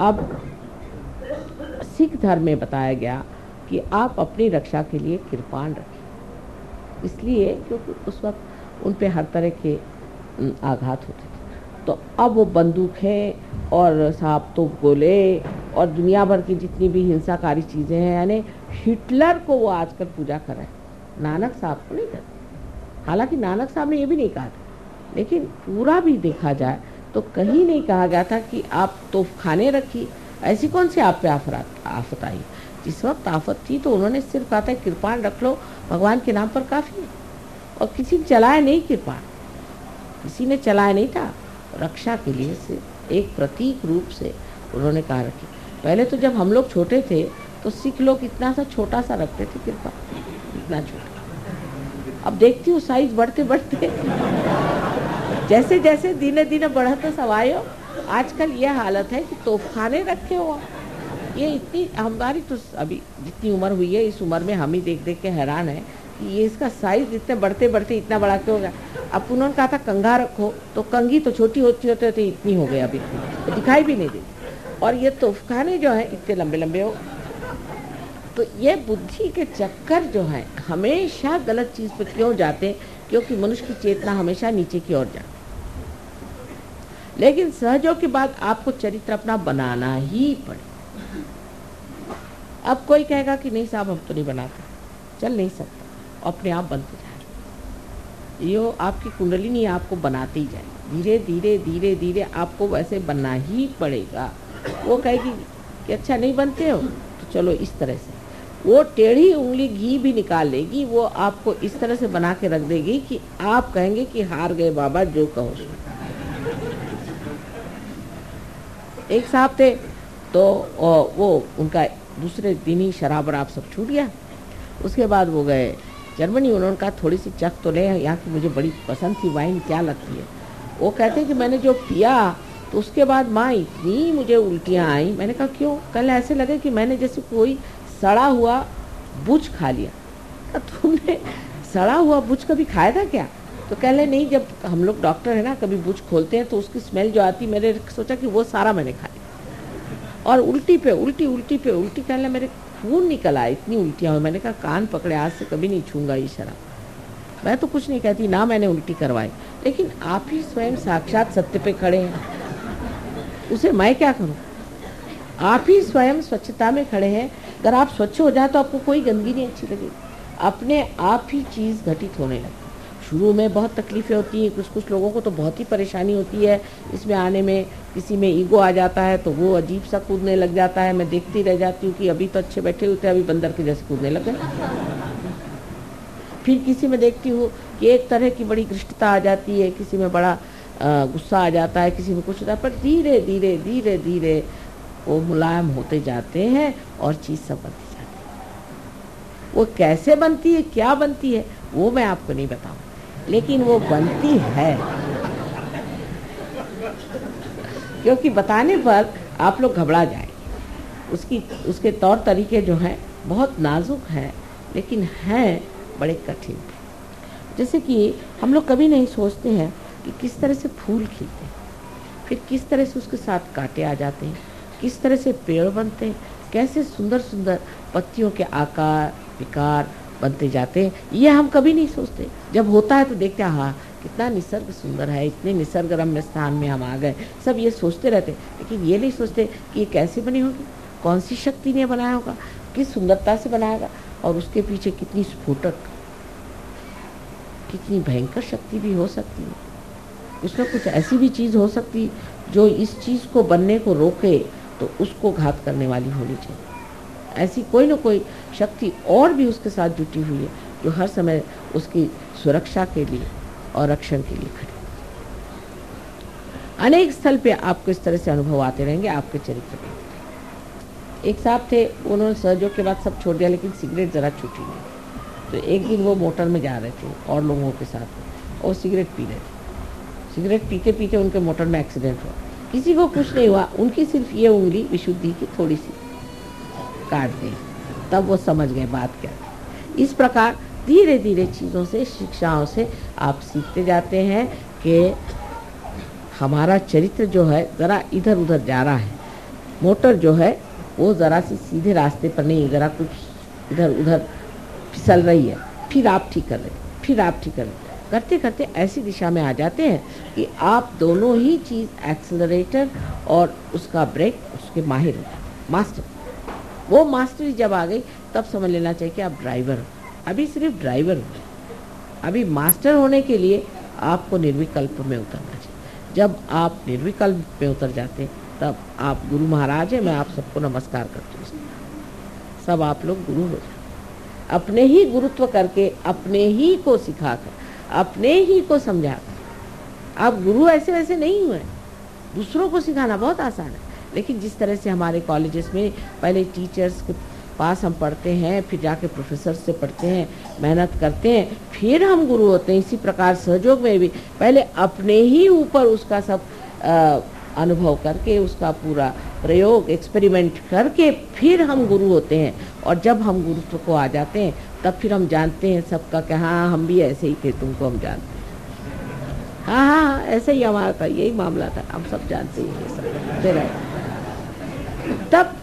अब सिख धर्म में बताया गया कि आप अपनी रक्षा के लिए कृपाण रखें। इसलिए क्योंकि उस वक्त उन पर हर तरह के आघात होते थे। तो अब वो बंदूकें और साहब तो गोले और दुनिया भर की जितनी भी हिंसाकारी चीज़ें हैं, यानी हिटलर को वो आजकल पूजा कर रहे हैं। नानक साहब को नहीं करते। हालाँकि नानक साहब ने ये भी नहीं कहा था, लेकिन पूरा भी देखा जाए तो कहीं नहीं कहा गया था कि आप तोफ खाने रखी ऐसी कौन सी आप पे आफत आई? जिस वक्त आफत थी तो उन्होंने सिर्फ़ कहा था, कृपाण रख लो, भगवान के नाम पर काफ़ी है। और किसी ने चलाया नहीं कृपाण। किसी ने चलाया नहीं था। रक्षा के लिए सिर्फ़ एक प्रतीक रूप से उन्होंने कहा रखी। पहले तो जब हम लोग छोटे थे तो सिख लोग इतना सा छोटा सा रखते थे कृपा इतना छोटा। अब देखती हूँ, साइज़ बढ़ते बढ़ते। जैसे जैसे दिने दिने बढ़ते सवायो आजकल यह हालत है कि तोफखाने रखे हो ये इतनी, हमारी तो अभी जितनी उम्र हुई है, इस उम्र में हम ही देख देख के हैरान है कि ये इसका साइज़ इतने बढ़ते बढ़ते इतना बड़ा क्यों हो गया। अब उन्होंने कहा था कंघा रखो। तो कंघी तो छोटी होती होते होते इतनी हो गई अभी। तो दिखाई भी नहीं देती। और ये तोफखाने जो है, इतने लंबे लंबे हो। तो ये बुद्धि के चक्कर जो है, हमेशा गलत चीज़ पे क्यों जाते क्योंकि मनुष्य की चेतना हमेशा नीचे की ओर जाती लेकिन सहजों के बाद आपको चरित्र अपना बनाना ही पड़े। अब कोई कहेगा कि नहीं साहब, हम तो नहीं बनाते। चल नहीं सकता। अपने आप बनते जाए। यो आपकी कुंडली नहीं आपको बनाती जाए। धीरे धीरे धीरे धीरे आपको वैसे बनना ही पड़ेगा। वो कहेगी कि अच्छा नहीं बनते हो? तो चलो इस तरह से। वो टेढ़ी उंगली घी भी निकाल लेगी, वो आपको इस तरह से बना के रख देगी कि आप कहेंगे कि हार गए बाबा, जो कहो एक साहब थे तो वो उनका दूसरे दिन ही शराब वराब सब छूट गया उसके बाद वो गए। जर्मनी उन्होंने कहा थोड़ी सी चख तो ले, यहाँ की मुझे बड़ी पसंद थी वाइन, क्या लगती है? वो कहते हैं कि मैंने जो पिया तो उसके बाद माँ इतनी मुझे उल्टियाँ आई। मैंने कहा, क्यों? कल ऐसे लगे कि मैंने जैसे कोई सड़ा हुआ बुझ खा लिया। तुमने सड़ा हुआ बुझ कभी खाया था क्या? तो कह ले नहीं, जब हम लोग डॉक्टर है ना, कभी बुझ खोलते हैं तो उसकी स्मेल जो आती, मैंने सोचा कि वो सारा मैंने खा लिया। और उल्टी पे, उल्टी उल्टी पे, उल्टी कहने मेरे खून निकल आया, इतनी उल्टियाँ हुई, मैंने कहा, कान पकड़े, आज से कभी नहीं छूँगा ये शराब। मैं तो कुछ नहीं कहती, ना मैंने उल्टी करवाई। लेकिन आप ही स्वयं साक्षात सत्य पे खड़े हैं। उसे मैं क्या करूँ? आप ही स्वयं स्वच्छता में खड़े हैं। अगर आप स्वच्छ हो जाए तो आपको कोई गंदगी नहीं अच्छी लगेगी। अपने आप ही चीज़ घटित होने लगती शुरू में बहुत तकलीफ़ें होती हैं, कुछ कुछ लोगों को तो बहुत ही परेशानी होती है। इसमें आने में किसी में ईगो आ जाता है तो वो अजीब सा कूदने लग जाता है। मैं देखती रह जाती हूँ कि अभी तो अच्छे बैठे होते हैं अभी बंदर के जैसे कूदने लग गए। फिर किसी में देखती हूँ कि एक तरह की बड़ी घृष्टता आ जाती है, किसी में बड़ा गुस्सा आ जाता है, किसी में कुछ होता है, पर धीरे धीरे धीरे धीरे वो मुलायम होते जाते हैं और चीज़ सब बनती जाती है। वो कैसे बनती है, क्या बनती है, वो मैं आपको नहीं बताऊँ लेकिन वो बनती है। क्योंकि बताने पर आप लोग घबरा जाए उसकी, उसके तौर तरीके जो हैं, बहुत नाजुक हैं, लेकिन हैं बड़े कठिन। जैसे कि हम लोग कभी नहीं सोचते हैं कि किस तरह से फूल खिलते हैं, फिर किस तरह से उसके साथ कांटे आ जाते हैं, किस तरह से पेड़ बनते हैं, कैसे सुंदर सुंदर पत्तियों के आकार, विकार बनते जाते हैं। ये हम कभी नहीं सोचते। जब होता है तो देखते हैं हाँ कितना निसर्ग सुंदर है, इतने निसर्ग रम्य स्थान में हम आ गए। सब ये सोचते रहते लेकिन ये नहीं सोचते कि ये कैसे बनी होगी। कौन सी शक्ति ने बनाया होगा? किस सुंदरता से बनाएगा और उसके पीछे कितनी स्फोटक, कितनी भयंकर शक्ति भी हो सकती है। उसमें कुछ ऐसी भी चीज़ हो सकती जो इस चीज़ को बनने को रोके तो उसको घात करने वाली होनी चाहिए। ऐसी कोई ना कोई शक्ति और भी उसके साथ जुटी हुई है, जो हर समय उसकी सुरक्षा के लिए और रक्षण के लिए खड़ी अनेक स्थल पे आपको इस तरह से अनुभव आते रहेंगे, आपके चरित्र पे एक साहब थे, उन्होंने सहयोग के बाद सब छोड़ दिया, लेकिन सिगरेट ज़रा छूटी नहीं। तो एक दिन वो मोटर में जा रहे थे, और लोगों के साथ, और सिगरेट पी रहे थे। सिगरेट पीते पीते उनके मोटर में एक्सीडेंट हुआ। किसी को कुछ नहीं हुआ, उनकी सिर्फ़ ये उंगली विशुद्धि की थोड़ी सी काट दें तब वो समझ गए बात क्या। इस प्रकार धीरे धीरे चीज़ों से, शिक्षाओं से आप सीखते जाते हैं कि हमारा चरित्र जो है, ज़रा इधर उधर जा रहा है। मोटर जो है, वो ज़रा सी सीधे रास्ते पर नहीं, ज़रा कुछ इधर उधर फिसल रही है। फिर आप ठीक कर रहे फिर आप ठीक कर रहे करते करते ऐसी दिशा में आ जाते हैं कि आप दोनों ही चीज़ एक्सलरेटर और उसका ब्रेक उसके माहिर मास्टर वो मास्टरी जब आ गई, तब समझ लेना चाहिए कि आप ड्राइवर हो। अभी सिर्फ़ ड्राइवर हो। अभी मास्टर होने के लिए आपको निर्विकल्प में उतरना चाहिए। जब आप निर्विकल्प में उतर जाते हैं, तब आप गुरु महाराज हैं, मैं आप सबको नमस्कार करती हूँ। सब आप लोग गुरु हो जाए अपने ही गुरुत्व करके, अपने ही को सिखा कर अपने ही को समझा कर आप गुरु ऐसे वैसे नहीं हुए दूसरों को सिखाना बहुत आसान है। लेकिन जिस तरह से हमारे कॉलेजेस में पहले टीचर्स के पास हम पढ़ते हैं फिर जाके प्रोफेसर से पढ़ते हैं मेहनत करते हैं फिर हम गुरु होते हैं। इसी प्रकार सहयोग में भी पहले अपने ही ऊपर उसका सब आ, अनुभव करके उसका पूरा प्रयोग एक्सपेरिमेंट करके फिर हम गुरु होते हैं। और जब हम गुरुत्व को आ जाते हैं तब फिर हम जानते हैं सबका कि हाँ हम भी ऐसे ही थे तुमको हम जानते हैं। हाँ हाँ हाँ ऐसे ही हमारा था यही मामला था हम सब जानते हैं सब। तब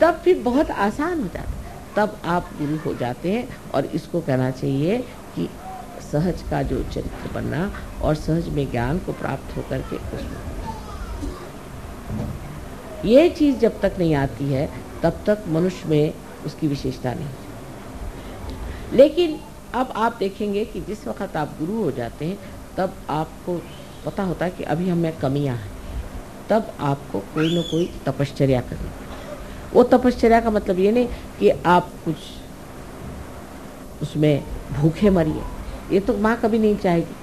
तब फिर बहुत आसान हो जाता तब आप गुरु हो जाते हैं और इसको कहना चाहिए कि सहज का जो चरित्र बनना और सहज में ज्ञान को प्राप्त होकर के उसमें ये चीज़ जब तक नहीं आती है, तब तक मनुष्य में उसकी विशेषता नहीं लेकिन अब आप देखेंगे कि जिस वक्त आप गुरु हो जाते हैं, तब आपको पता होता है कि अभी हमें कमियाँ हैं। तब आपको कोई ना कोई तपश्चर्या करनी वो तपश्चर्या का मतलब ये नहीं कि आप कुछ उसमें भूखे मरिए ये तो माँ कभी नहीं चाहेगी।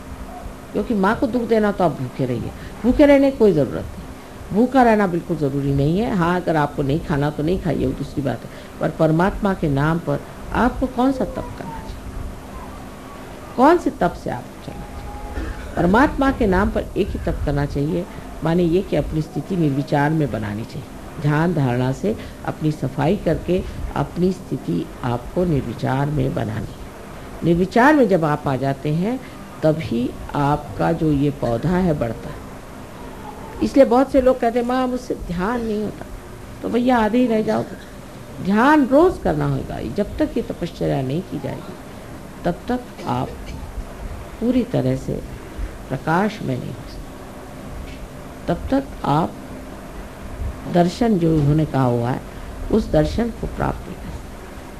क्योंकि माँ को दुख देना तो आप भूखे रहिए। भूखे रहने की कोई ज़रूरत नहीं। भूखा रहना बिल्कुल ज़रूरी नहीं है। हाँ अगर आपको नहीं खाना तो नहीं खाइए, वो दूसरी बात है। पर परमात्मा के नाम पर आपको कौन सा तप करना चाहिए? कौन से तप से आप चलना चाहिए? परमात्मा के नाम पर एक ही तप करना चाहिए माने ये कि अपनी स्थिति निर्विचार में बनानी चाहिए। ध्यान धारणा से अपनी सफ़ाई करके अपनी स्थिति आपको निर्विचार में बनानी निर्विचार में जब आप आ जाते हैं, तभी आपका जो ये पौधा है बढ़ता है। इसलिए बहुत से लोग कहते हैं, माँ, मुझसे ध्यान नहीं होता। तो भैया, आधे ही रह जाओ ध्यान रोज करना होगा। जब तक ये तपश्चर्या नहीं की जाएगी, तब तक आप पूरी तरह से प्रकाश में नहीं हो तब तक आप दर्शन जो उन्होंने कहा हुआ है, उस दर्शन को प्राप्त नहीं कर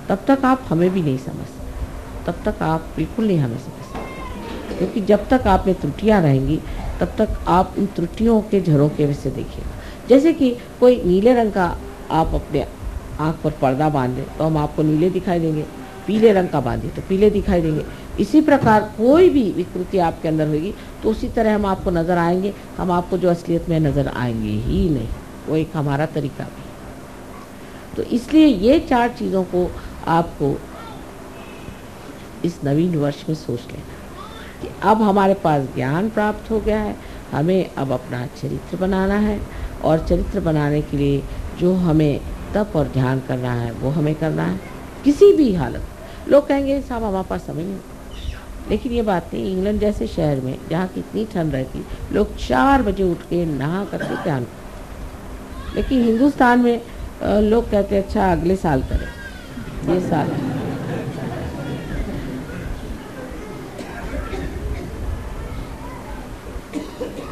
तब तक आप हमें भी नहीं समझ सकते। तब तक आप बिल्कुल नहीं हमें समझ सकते। क्योंकि जब तक आप में त्रुटियाँ रहेंगी, तब तक आप इन त्रुटियों के झरोके से देखिएगा। जैसे कि कोई नीले रंग का आप अपने आँख पर पर्दा बाँध दें तो हम आपको नीले दिखाई देंगे, पीले रंग का बांधे तो पीले दिखाई देंगे। इसी प्रकार कोई भी विकृति आपके अंदर होगी तो उसी तरह हम आपको नज़र आएँगे। हम आपको जो असलियत में नज़र आएँगे ही नहीं। वो एक हमारा तरीका भी तो इसलिए ये चार चीज़ों को आपको इस नवीन वर्ष में सोच लेना कि अब हमारे पास ज्ञान प्राप्त हो गया है, हमें अब अपना चरित्र बनाना है और चरित्र बनाने के लिए जो हमें तप और ध्यान करना है, वो हमें करना है। किसी भी हालत लोग कहेंगे, साहब हमारे पास समय नहीं लेकिन ये बात नहीं, इंग्लैंड जैसे शहर में, जहाँ कितनी ठंड रहती, लोग चार बजे उठ के नहा करके ध्यान लेकिन हिंदुस्तान में लोग कहते अच्छा अगले साल करें। ये साल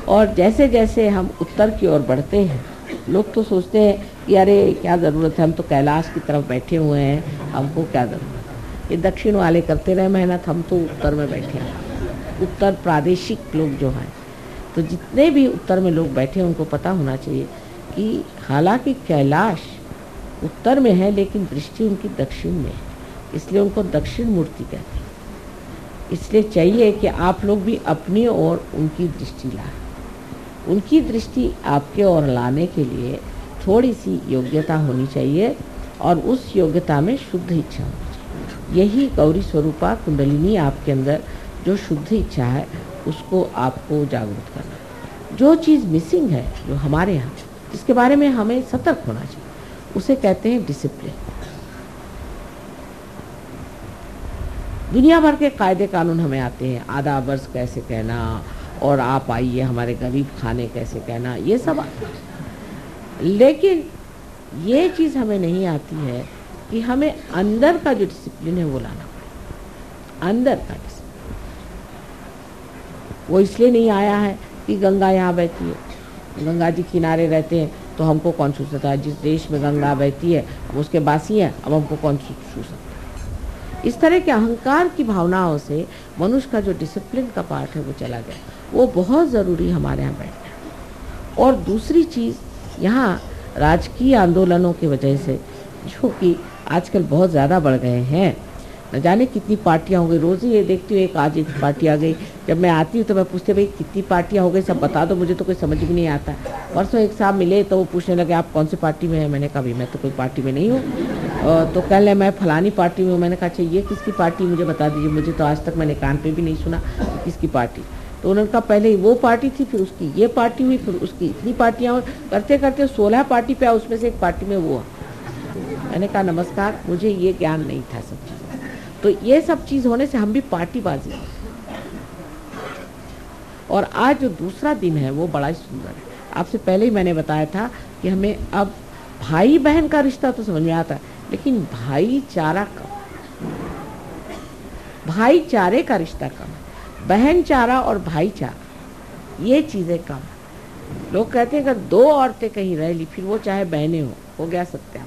और जैसे जैसे हम उत्तर की ओर बढ़ते हैं, लोग तो सोचते हैं कि, अरे, क्या ज़रूरत है? हम तो कैलाश की तरफ़ बैठे हुए हैं, हमको क्या ज़रूरत ये दक्षिण वाले करते रहे मेहनत, हम तो उत्तर में बैठे हैं। उत्तर प्रादेशिक लोग जो हैं तो जितने भी उत्तर में लोग बैठे हैं, उनको पता होना चाहिए कि हालाँकि कैलाश उत्तर में है, लेकिन दृष्टि उनकी दक्षिण में है। इसलिए उनको दक्षिण मूर्ति कहते हैं। इसलिए चाहिए कि आप लोग भी अपनी ओर उनकी दृष्टि लाएँ। उनकी दृष्टि आपके ओर लाने के लिए थोड़ी सी योग्यता होनी चाहिए और उस योग्यता में शुद्ध इच्छा होनी यही गौरी स्वरूपा कुंडलिनी आपके अंदर जो शुद्ध इच्छा है, उसको आपको जागरूक करना। जो चीज़ मिसिंग है, जो हमारे यहाँ, जिसके बारे में हमें सतर्क होना चाहिए, उसे कहते हैं डिसिप्लिन दुनिया भर के कायदे कानून हमें आते हैं, आधा वर्ष कैसे कहना, और आप आइए हमारे गरीब खाने कैसे कहना, ये सब लेकिन ये चीज़ हमें नहीं आती है कि हमें अंदर का जो डिसिप्लिन है वो लाना पड़ेगा अंदर का डिसिप्लिन वो इसलिए नहीं आया है कि गंगा यहाँ बहती है। गंगा जी किनारे रहते हैं तो हमको कौन छू सकता है जिस देश में गंगा बहती है हम उसके बासी हैं, अब हमको कौन छू सकता है इस तरह के अहंकार की भावनाओं से मनुष्य का जो डिसिप्लिन का पार्ट है वो चला गया। वो बहुत ज़रूरी हमारे यहाँ बैठना और दूसरी चीज़, यहाँ राजकीय आंदोलनों की वजह से, जो कि आजकल बहुत ज़्यादा बढ़ गए हैं। न जाने कितनी पार्टियाँ हो गई। रोज़ ही ये देखती हूँ, एक आज एक पार्टी आ गई। जब मैं आती हूँ तो मैं पूछते भाई, कितनी पार्टियाँ हो गई? सब बता दो मुझे तो कोई समझ भी नहीं आता। परसों एक साहब मिले तो वो पूछने लगे, आप कौन सी पार्टी में हैं? मैंने कहा, भाई, मैं तो कोई पार्टी में नहीं हूँ। तो कल मैं फलानी पार्टी में हूँ। मैंने कहा अच्छा ये किसकी पार्टी? मुझे बता दीजिए। मुझे तो आज तक मैंने कान पर भी नहीं सुना किसकी पार्टी। तो उन्होंने कहा, पहले वो पार्टी थी, फिर उसकी ये पार्टी हुई, फिर उसकी इतनी पार्टियाँ करते करते सोलह पार्टी पे उसमें से एक पार्टी में वो मैंने कहा, नमस्कार, मुझे ये ज्ञान नहीं था सब चीज़. तो ये सब चीज़ होने से हम भी पार्टीबाजी और आज जो दूसरा दिन है, वो बड़ा ही सुंदर है। आपसे पहले ही मैंने बताया था कि हमें अब भाई बहन का रिश्ता तो समझ में आता है, लेकिन भाईचारा कम भाईचारे का रिश्ता कम है। बहन चारा और भाईचारा, ये चीज़ें कम लोग कहते हैं, अगर दो औरतें कहीं रह ली, फिर वो चाहे बहनें हो हो गया सत्या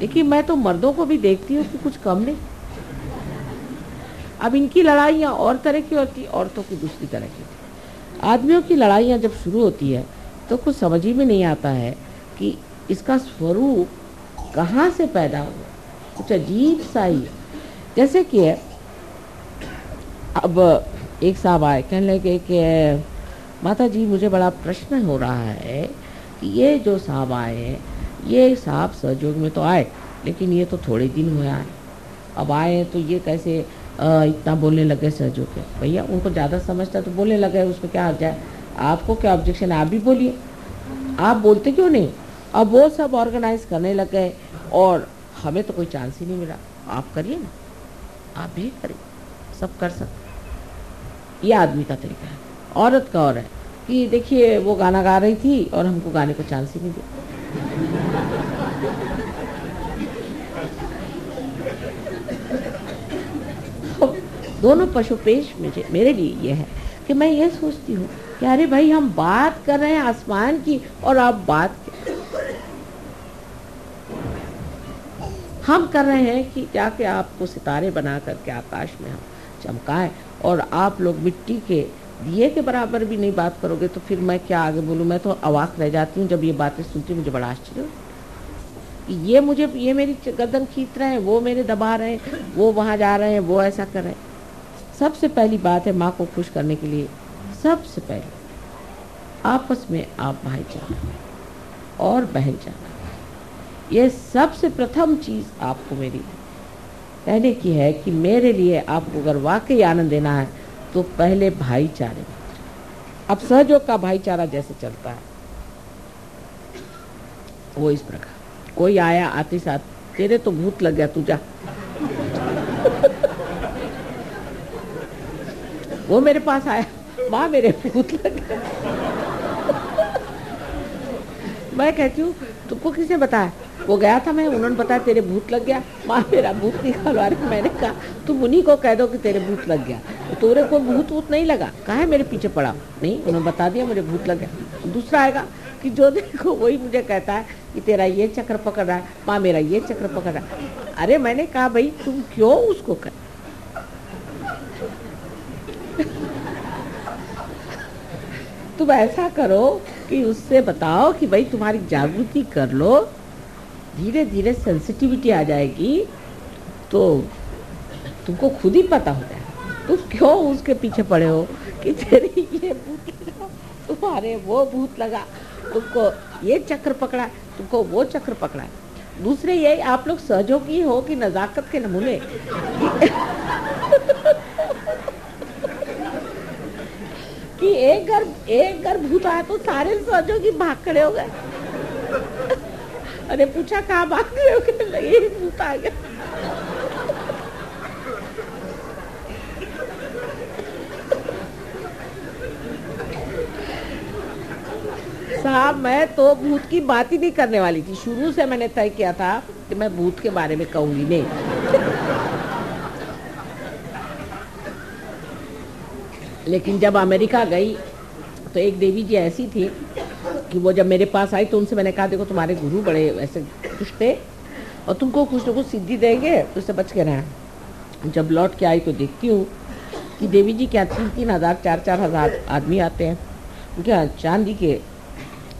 लेकिन मैं तो मर्दों को भी देखती हूँ कि कुछ कम नहीं। अब इनकी लड़ाइयाँ और तरह की होती, औरतों की दूसरी तरह की। होती आदमियों की लड़ाइयाँ जब शुरू होती है तो कुछ समझ ही में नहीं आता है कि इसका स्वरूप कहाँ से पैदा हुआ। कुछ अजीब सा ही है। जैसे कि अब एक साहब आए, कहने लगे कि माता जी मुझे बड़ा प्रश्न हो रहा है कि ये जो साहब आए हैं ये साहब सहयोग में तो आए, लेकिन ये तो थोड़े दिन हुए आए। अब आए तो ये कैसे इतना बोलने लगे सहजोग के? भैया, उनको ज़्यादा समझता तो बोलने लगे उसमें क्या आ जाए आपको क्या ऑब्जेक्शन आप भी बोलिए। आप बोलते क्यों नहीं? अब वो सब ऑर्गेनाइज करने लग गए और हमें तो कोई चांस ही नहीं मिला। आप करिए ना। आप भी करिए। सब कर सकते ये आदमी का तरीका है। औरत का और है कि देखिए, वो गाना गा रही थी और हमको गाने को चांस ही नहीं दिया। दोनों पशुपेश मुझे, मेरे लिए ये है कि मैं ये सोचती हूँ कि अरे भाई, हम बात कर रहे हैं आसमान की और आप बात हम कर रहे हैं कि जाके आपको सितारे बना करके आकाश में हम चमकाए और आप लोग मिट्टी के दिए के बराबर भी नहीं बात करोगे तो फिर मैं क्या आगे बोलूँ? मैं तो अवाक रह जाती हूँ जब ये बातें सुनती मुझे बड़ा आश्चर्य ये मुझे, ये मेरी गर्दन खींच रहे हैं, वो मेरे दबा रहे हैं, वो वहाँ जा रहे हैं, वो ऐसा कर रहे हैं। सबसे पहली बात है माँ को खुश करने के लिए, सबसे पहले। आपस में आप भाईचारा और बहनचारा ये सबसे प्रथम चीज़ आपको मेरी कहने की है कि मेरे लिए आपको अगर वाकई आनंद देना है तो पहले भाईचारे। अब सहयोग का भाईचारा जैसे चलता है। वो इस प्रकार। कोई आया, आते साथ, तेरे तो भूत लग गया, तू जा। वो मेरे पास आया, माँ, मेरे भूत लग गया मैं कहती हूँ, तुमको किसने बताया? वो गया था मैं, उन्होंने बताया, तेरे भूत लग गया। माँ, मेरा भूत निकालो। अरे, मैंने कहा तुम उन्हीं को कह दो कि तेरे भूत लग गया। तो तेरे को भूत वूत नहीं लगा? कहा है मेरे पीछे पड़ा? नहीं, उन्होंने बता दिया, मुझे भूत लग गया। दूसरा आएगा कि जो देखो, वही मुझे कहता है कि तेरा ये चक्र पकड़ रहा है। माँ, मेरा ये चक्र पकड़ रहा है। अरे, मैंने कहा, भाई, तुम क्यों उसको कर तुम ऐसा करो कि उससे बताओ कि भाई, तुम्हारी जागृति कर लो धीरे धीरे सेंसिटिविटी आ जाएगी तो तुमको खुद ही पता हो जाए तुम क्यों उसके पीछे पड़े हो कि तेरे ये भूत लगा, तुम्हारे वो भूत लगा, तुमको ये चक्र पकड़ा, तुमको वो चक्र पकड़ा। दूसरे ये, आप लोग सहयोगी हो कि नजाकत के नमूने? कि एक घर एक घर भूत आया तो सारे सोचो कि भाग खड़े हो गए। अरे पूछा कहा भाग हो? गए लगे भूत आ गया। साहब, मैं तो भूत की बात ही नहीं करने वाली थी। शुरू से मैंने तय किया था कि मैं भूत के बारे में कहूँगी नहीं। लेकिन जब अमेरिका गई तो एक देवी जी ऐसी थी कि वो जब मेरे पास आई तो उनसे मैंने कहा, देखो, तुम्हारे गुरु बड़े ऐसे खुश थे और तुमको कुछ ना कुछ सिद्धि देंगे तो उससे बच के रहना जब लौट के आई तो देखती हूँ कि देवी जी क्या तीन तीन हज़ार चार चार हज़ार आदमी आते हैं। उनके यहाँ चांदी के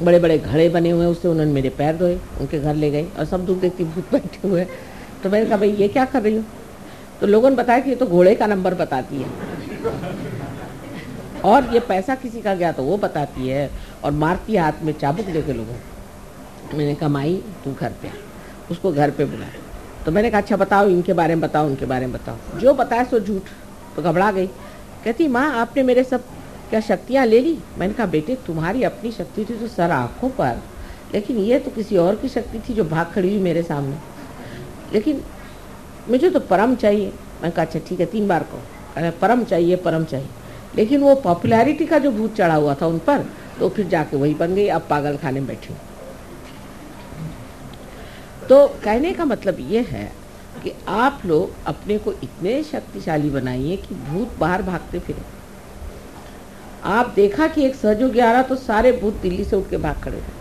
बड़े बड़े घड़े बने हुए हैं, उससे उन्होंने मेरे पैर धोए, उनके घर ले गए और सब दुख देखती भूत बैठे हुए तो मैंने कहा, भाई, ये क्या कर रही हूँ? तो लोगों ने बताया कि ये तो घोड़े का नंबर बताती है। और ये पैसा किसी का गया तो वो बताती है और मारती है हाथ में चाबुक दे के। लोगों मैंने कहा, माई, तू घर पे उसको घर पे बुलाया। तो मैंने कहा अच्छा बताओ, इनके बारे में बताओ, उनके बारे में बताओ। जो बताया सो झूठ तो घबरा गई। कहती, माँ, आपने मेरे सब क्या शक्तियाँ ले ली? मैंने कहा, बेटे, तुम्हारी अपनी शक्ति थी तो सर आँखों पर, लेकिन ये तो किसी और की शक्ति थी जो भाग खड़ी हुई मेरे सामने। लेकिन मुझे तो परम चाहिए। मैंने कहा अच्छा ठीक है, तीन बार कहो, परम चाहिए परम चाहिए। लेकिन वो पॉपुलैरिटी का जो भूत चढ़ा हुआ था उन पर तो फिर जाके वही बन गई, अब पागल खाने में बैठी तो कहने का मतलब ये है कि आप लोग अपने को इतने शक्तिशाली बनाइए कि भूत बाहर भागते फिरे। आप देखा कि एक सहयोगी रहा तो सारे भूत दिल्ली से उठ के भाग खड़े थे।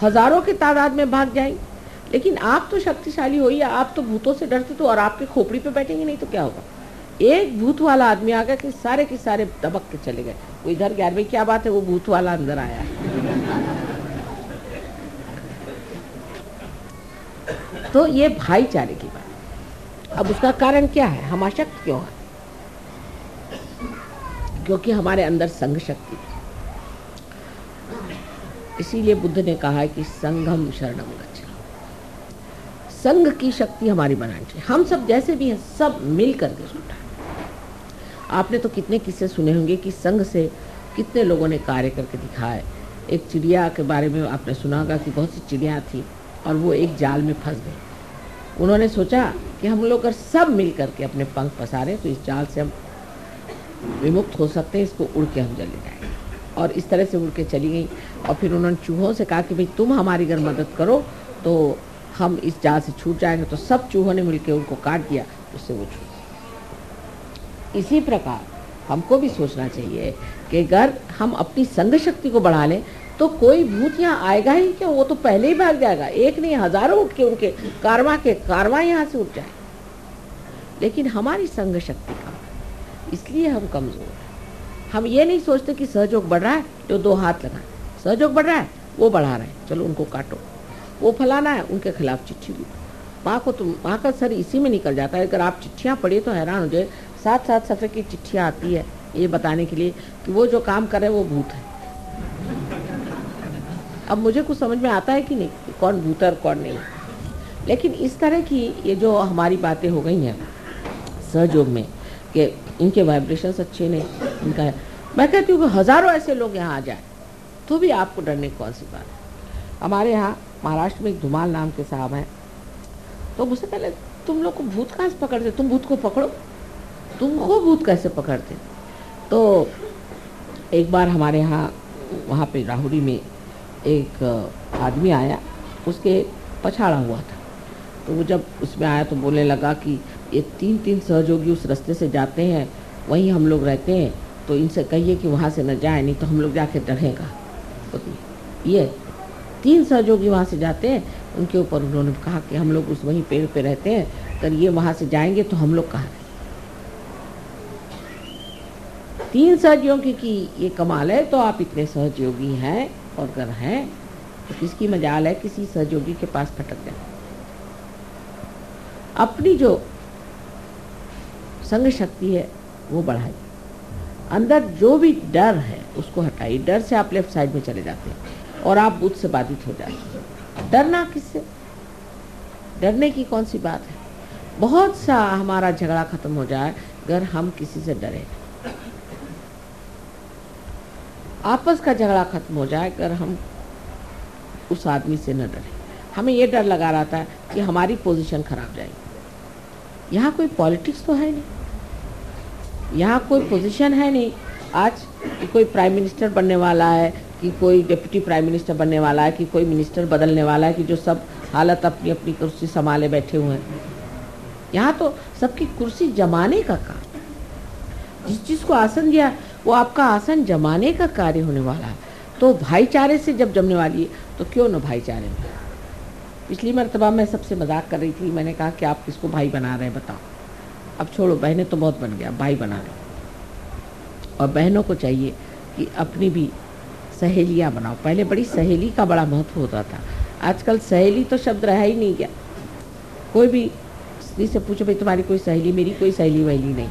हज़ारों की तादाद में भाग जाएँगे लेकिन आप तो शक्तिशाली हो, आप तो भूतों से डरते तो और आपके खोपड़ी पे बैठेंगे नहीं तो क्या होगा? एक भूत वाला आदमी आ गया कि सारे के सारे दबक के चले गए। वो इधर गया, भाई, क्या बात है? वो भूत वाला अंदर आया। तो ये भाईचारे की बात। अब उसका कारण क्या है? हम अशक्त क्यों है? क्योंकि हमारे अंदर संघ शक्ति इसीलिए बुद्ध ने कहा है कि संघम शरणम गच्छ संघ की शक्ति हमारी बनानी चाहिए। हम सब जैसे भी हैं, सब मिल करके सुना आपने तो कितने किस्से सुने होंगे कि संघ से कितने लोगों ने कार्य करके दिखाए। एक चिड़िया के बारे में आपने सुना होगा कि बहुत सी चिड़िया थी और वो एक जाल में फंस गई। उन्होंने सोचा कि हम लोग अगर सब मिल करके अपने पंख पसारें तो इस जाल से हम विमुक्त हो सकते हैं, इसको उड़ के हम चले जाएँगे। और इस तरह से उड़ के चली गई। और फिर उन्होंने चूहों से कहा कि भाई, तुम हमारी अगर मदद करो तो हम इस जाल से छूट जाएँगे। तो सब चूहों ने मिलकर उनको काट दिया, उससे वो छूट इसी प्रकार हमको भी सोचना चाहिए कि अगर हम अपनी संघ शक्ति को बढ़ा लें तो कोई भूत यहाँ आएगा ही क्यों? वो तो पहले ही भाग जाएगा। एक नहीं, हज़ारों उठ के, उनके कारवा के कारवा यहाँ से उठ जाए। लेकिन हमारी संघ शक्ति कम इसलिए हम कमज़ोर हैं। हम ये नहीं सोचते कि सहयोग बढ़ रहा है जो दो हाथ लगाए। सहयोग बढ़ रहा है, वो बढ़ा रहे हैं। चलो उनको काटो। वो फलाना है, उनके खिलाफ चिट्ठी दी माँ को तो माँ का सर इसी में निकल जाता है। अगर आप चिट्ठियाँ पढ़िए तो हैरान हो जाए सात सात सफ़े की चिट्ठियाँ आती है, ये बताने के लिए कि वो जो काम कर रहे हैं, वो भूत है। अब मुझे कुछ समझ में आता है कि नहीं कौन भूत और कौन नहीं लेकिन इस तरह की ये जो हमारी बातें हो गई हैं, सहयोग में, कि इनके वाइब्रेशंस अच्छे नहीं, इनका है। मैं कहती हूँ कि हज़ारों ऐसे लोग यहाँ आ जाए तो भी आपको डरने की कौन सी बात है? हमारे यहाँ महाराष्ट्र में एक धुमाल नाम के साहब हैं। तो मुझसे पहले, तुम लोग को भूत कहाँ से पकड़ते? तुम भूत को पकड़ो। तुमको भूत कैसे पकड़ते? तो एक बार हमारे यहाँ, वहाँ पे राहुरी में एक आदमी आया, उसके पछाड़ा हुआ था। तो वो जब उसमें आया तो बोलने लगा कि ये तीन तीन सहयोगी उस रास्ते से जाते हैं, वहीं हम लोग रहते हैं तो इनसे कहिए कि वहाँ से न जाए, नहीं तो हम लोग जाके डरेगा। ये तीन सहयोगी वहाँ से जाते हैं, उनके ऊपर उन्होंने कहा कि हम लोग उस वहीं पेड़ पे रहते हैं, अगर ये वहाँ से जाएँगे तो हम लोग कहाँ रहें तीन सहयोगी की ये कमाल है तो आप इतने सहयोगी हैं और अगर हैं तो किसकी मजाल है किसी सहयोगी के पास फटक जाए अपनी जो संग शक्ति है, वो बढ़ाई अंदर जो भी डर है, उसको हटाइए। डर से आप लेफ़्ट साइड में चले जाते हैं और आप बुद्ध से बाधित हो जाते हैं। डरना किससे? डरने की कौन सी बात है? बहुत सा हमारा झगड़ा खत्म हो जाए, अगर हम किसी से डरे। आपस का झगड़ा खत्म हो जाए अगर हम उस आदमी से न डरे। हमें यह डर लगा रहा था कि हमारी पोजीशन खराब जाएगी। यहाँ कोई पॉलिटिक्स तो है नहीं। यहाँ कोई पोजीशन है नहीं। आज कि कोई प्राइम मिनिस्टर बनने वाला है, कि कोई डिप्टी प्राइम मिनिस्टर बनने वाला है, कि कोई मिनिस्टर बदलने वाला है, कि जो सब हालत अपनी अपनी कुर्सी संभाले बैठे हुए हैं। यहाँ तो सबकी कुर्सी जमाने का काम जिस चीज़ को आसन दिया वो आपका आसन जमाने का कार्य होने वाला है। तो भाईचारे से जब जमने वाली है तो क्यों न भाईचारे में? पिछली मरतबा मैं सबसे मज़ाक कर रही थी। मैंने कहा कि आप किसको भाई बना रहे हैं, बताओ। अब छोड़ो, बहनें तो बहुत बन गया, भाई बना लो और बहनों को चाहिए कि अपनी भी सहेलियाँ बनाओ। पहले बड़ी सहेली का बड़ा महत्व होता था। आजकल सहेली तो शब्द रहा ही नहीं गया कोई भी स्त्री से पूछो, भाई, तुम्हारी कोई सहेली, मेरी कोई सहेली वहेली नहीं?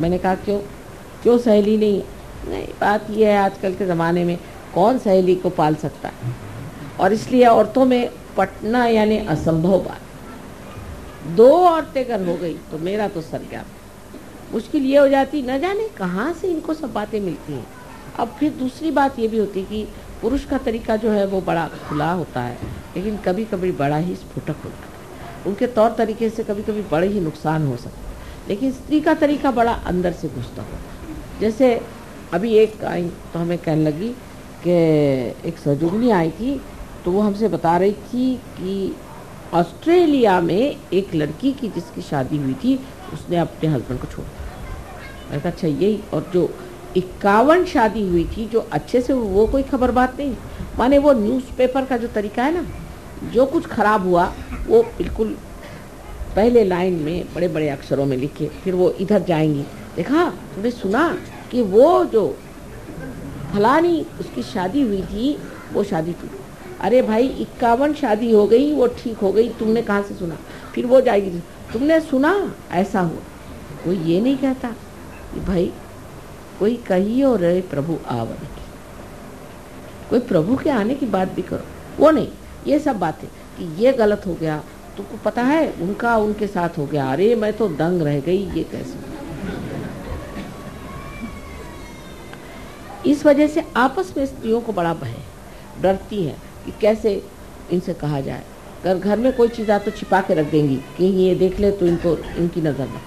मैंने कहा, क्यों? क्यों सहेली नहीं नहीं, बात यह है आजकल के ज़माने में, कौन सहेली को पाल सकता है? और इसलिए औरतों में पटना यानी असंभव बात। दो औरतें अगर हो गई तो मेरा तो सर गया। मुश्किल ये हो जाती, न जाने कहाँ से इनको सब बातें मिलती हैं। अब फिर दूसरी बात ये भी होती कि पुरुष का तरीका जो है, वो बड़ा खुला होता है, लेकिन कभी कभी बड़ा ही स्फुटक होता है। उनके तौर तरीके से कभी कभी बड़े ही नुकसान हो सकते लेकिन स्त्री का तरीका बड़ा अंदर से घुसता होता जैसे अभी एक आई तो हमें कहने लगी कि एक सजुगनी आई थी तो वो हमसे बता रही थी कि ऑस्ट्रेलिया में एक लड़की की जिसकी शादी हुई थी, उसने अपने हस्बैंड को छोड़ मैंने कहा अच्छा यही, और जो इक्यावन शादी हुई थी, जो अच्छे से वो कोई खबर बात नहीं। माने वो न्यूज़पेपर का जो तरीका है ना, जो कुछ खराब हुआ, वो बिल्कुल पहले लाइन में बड़े बड़े अक्षरों में लिखे फिर वो इधर जाएँगी। देखा, तुमने सुना कि वो जो फलानी उसकी शादी हुई थी, वो शादी टूट अरे भाई, इक्यावन शादी हो गई, वो ठीक हो गई, तुमने कहाँ से सुना? फिर वो जाएगी, तुमने सुना? ऐसा हुआ। कोई ये नहीं कहता कि भाई, कोई कही और रहे प्रभु आवन की। कोई प्रभु के आने की बात भी करो। वो नहीं। ये सब बातें कि ये गलत हो गया, तुमको पता है, उनका उनके साथ हो गया। अरे, मैं तो दंग रह गई, ये कैसे? इस वजह से आपस में स्त्रियों को बड़ा भय, डरती हैं कि कैसे इनसे कहा जाए। अगर घर में कोई चीज़ आ तो छिपा के रख देंगी, कि ये देख ले तो इनको, इनकी नज़र न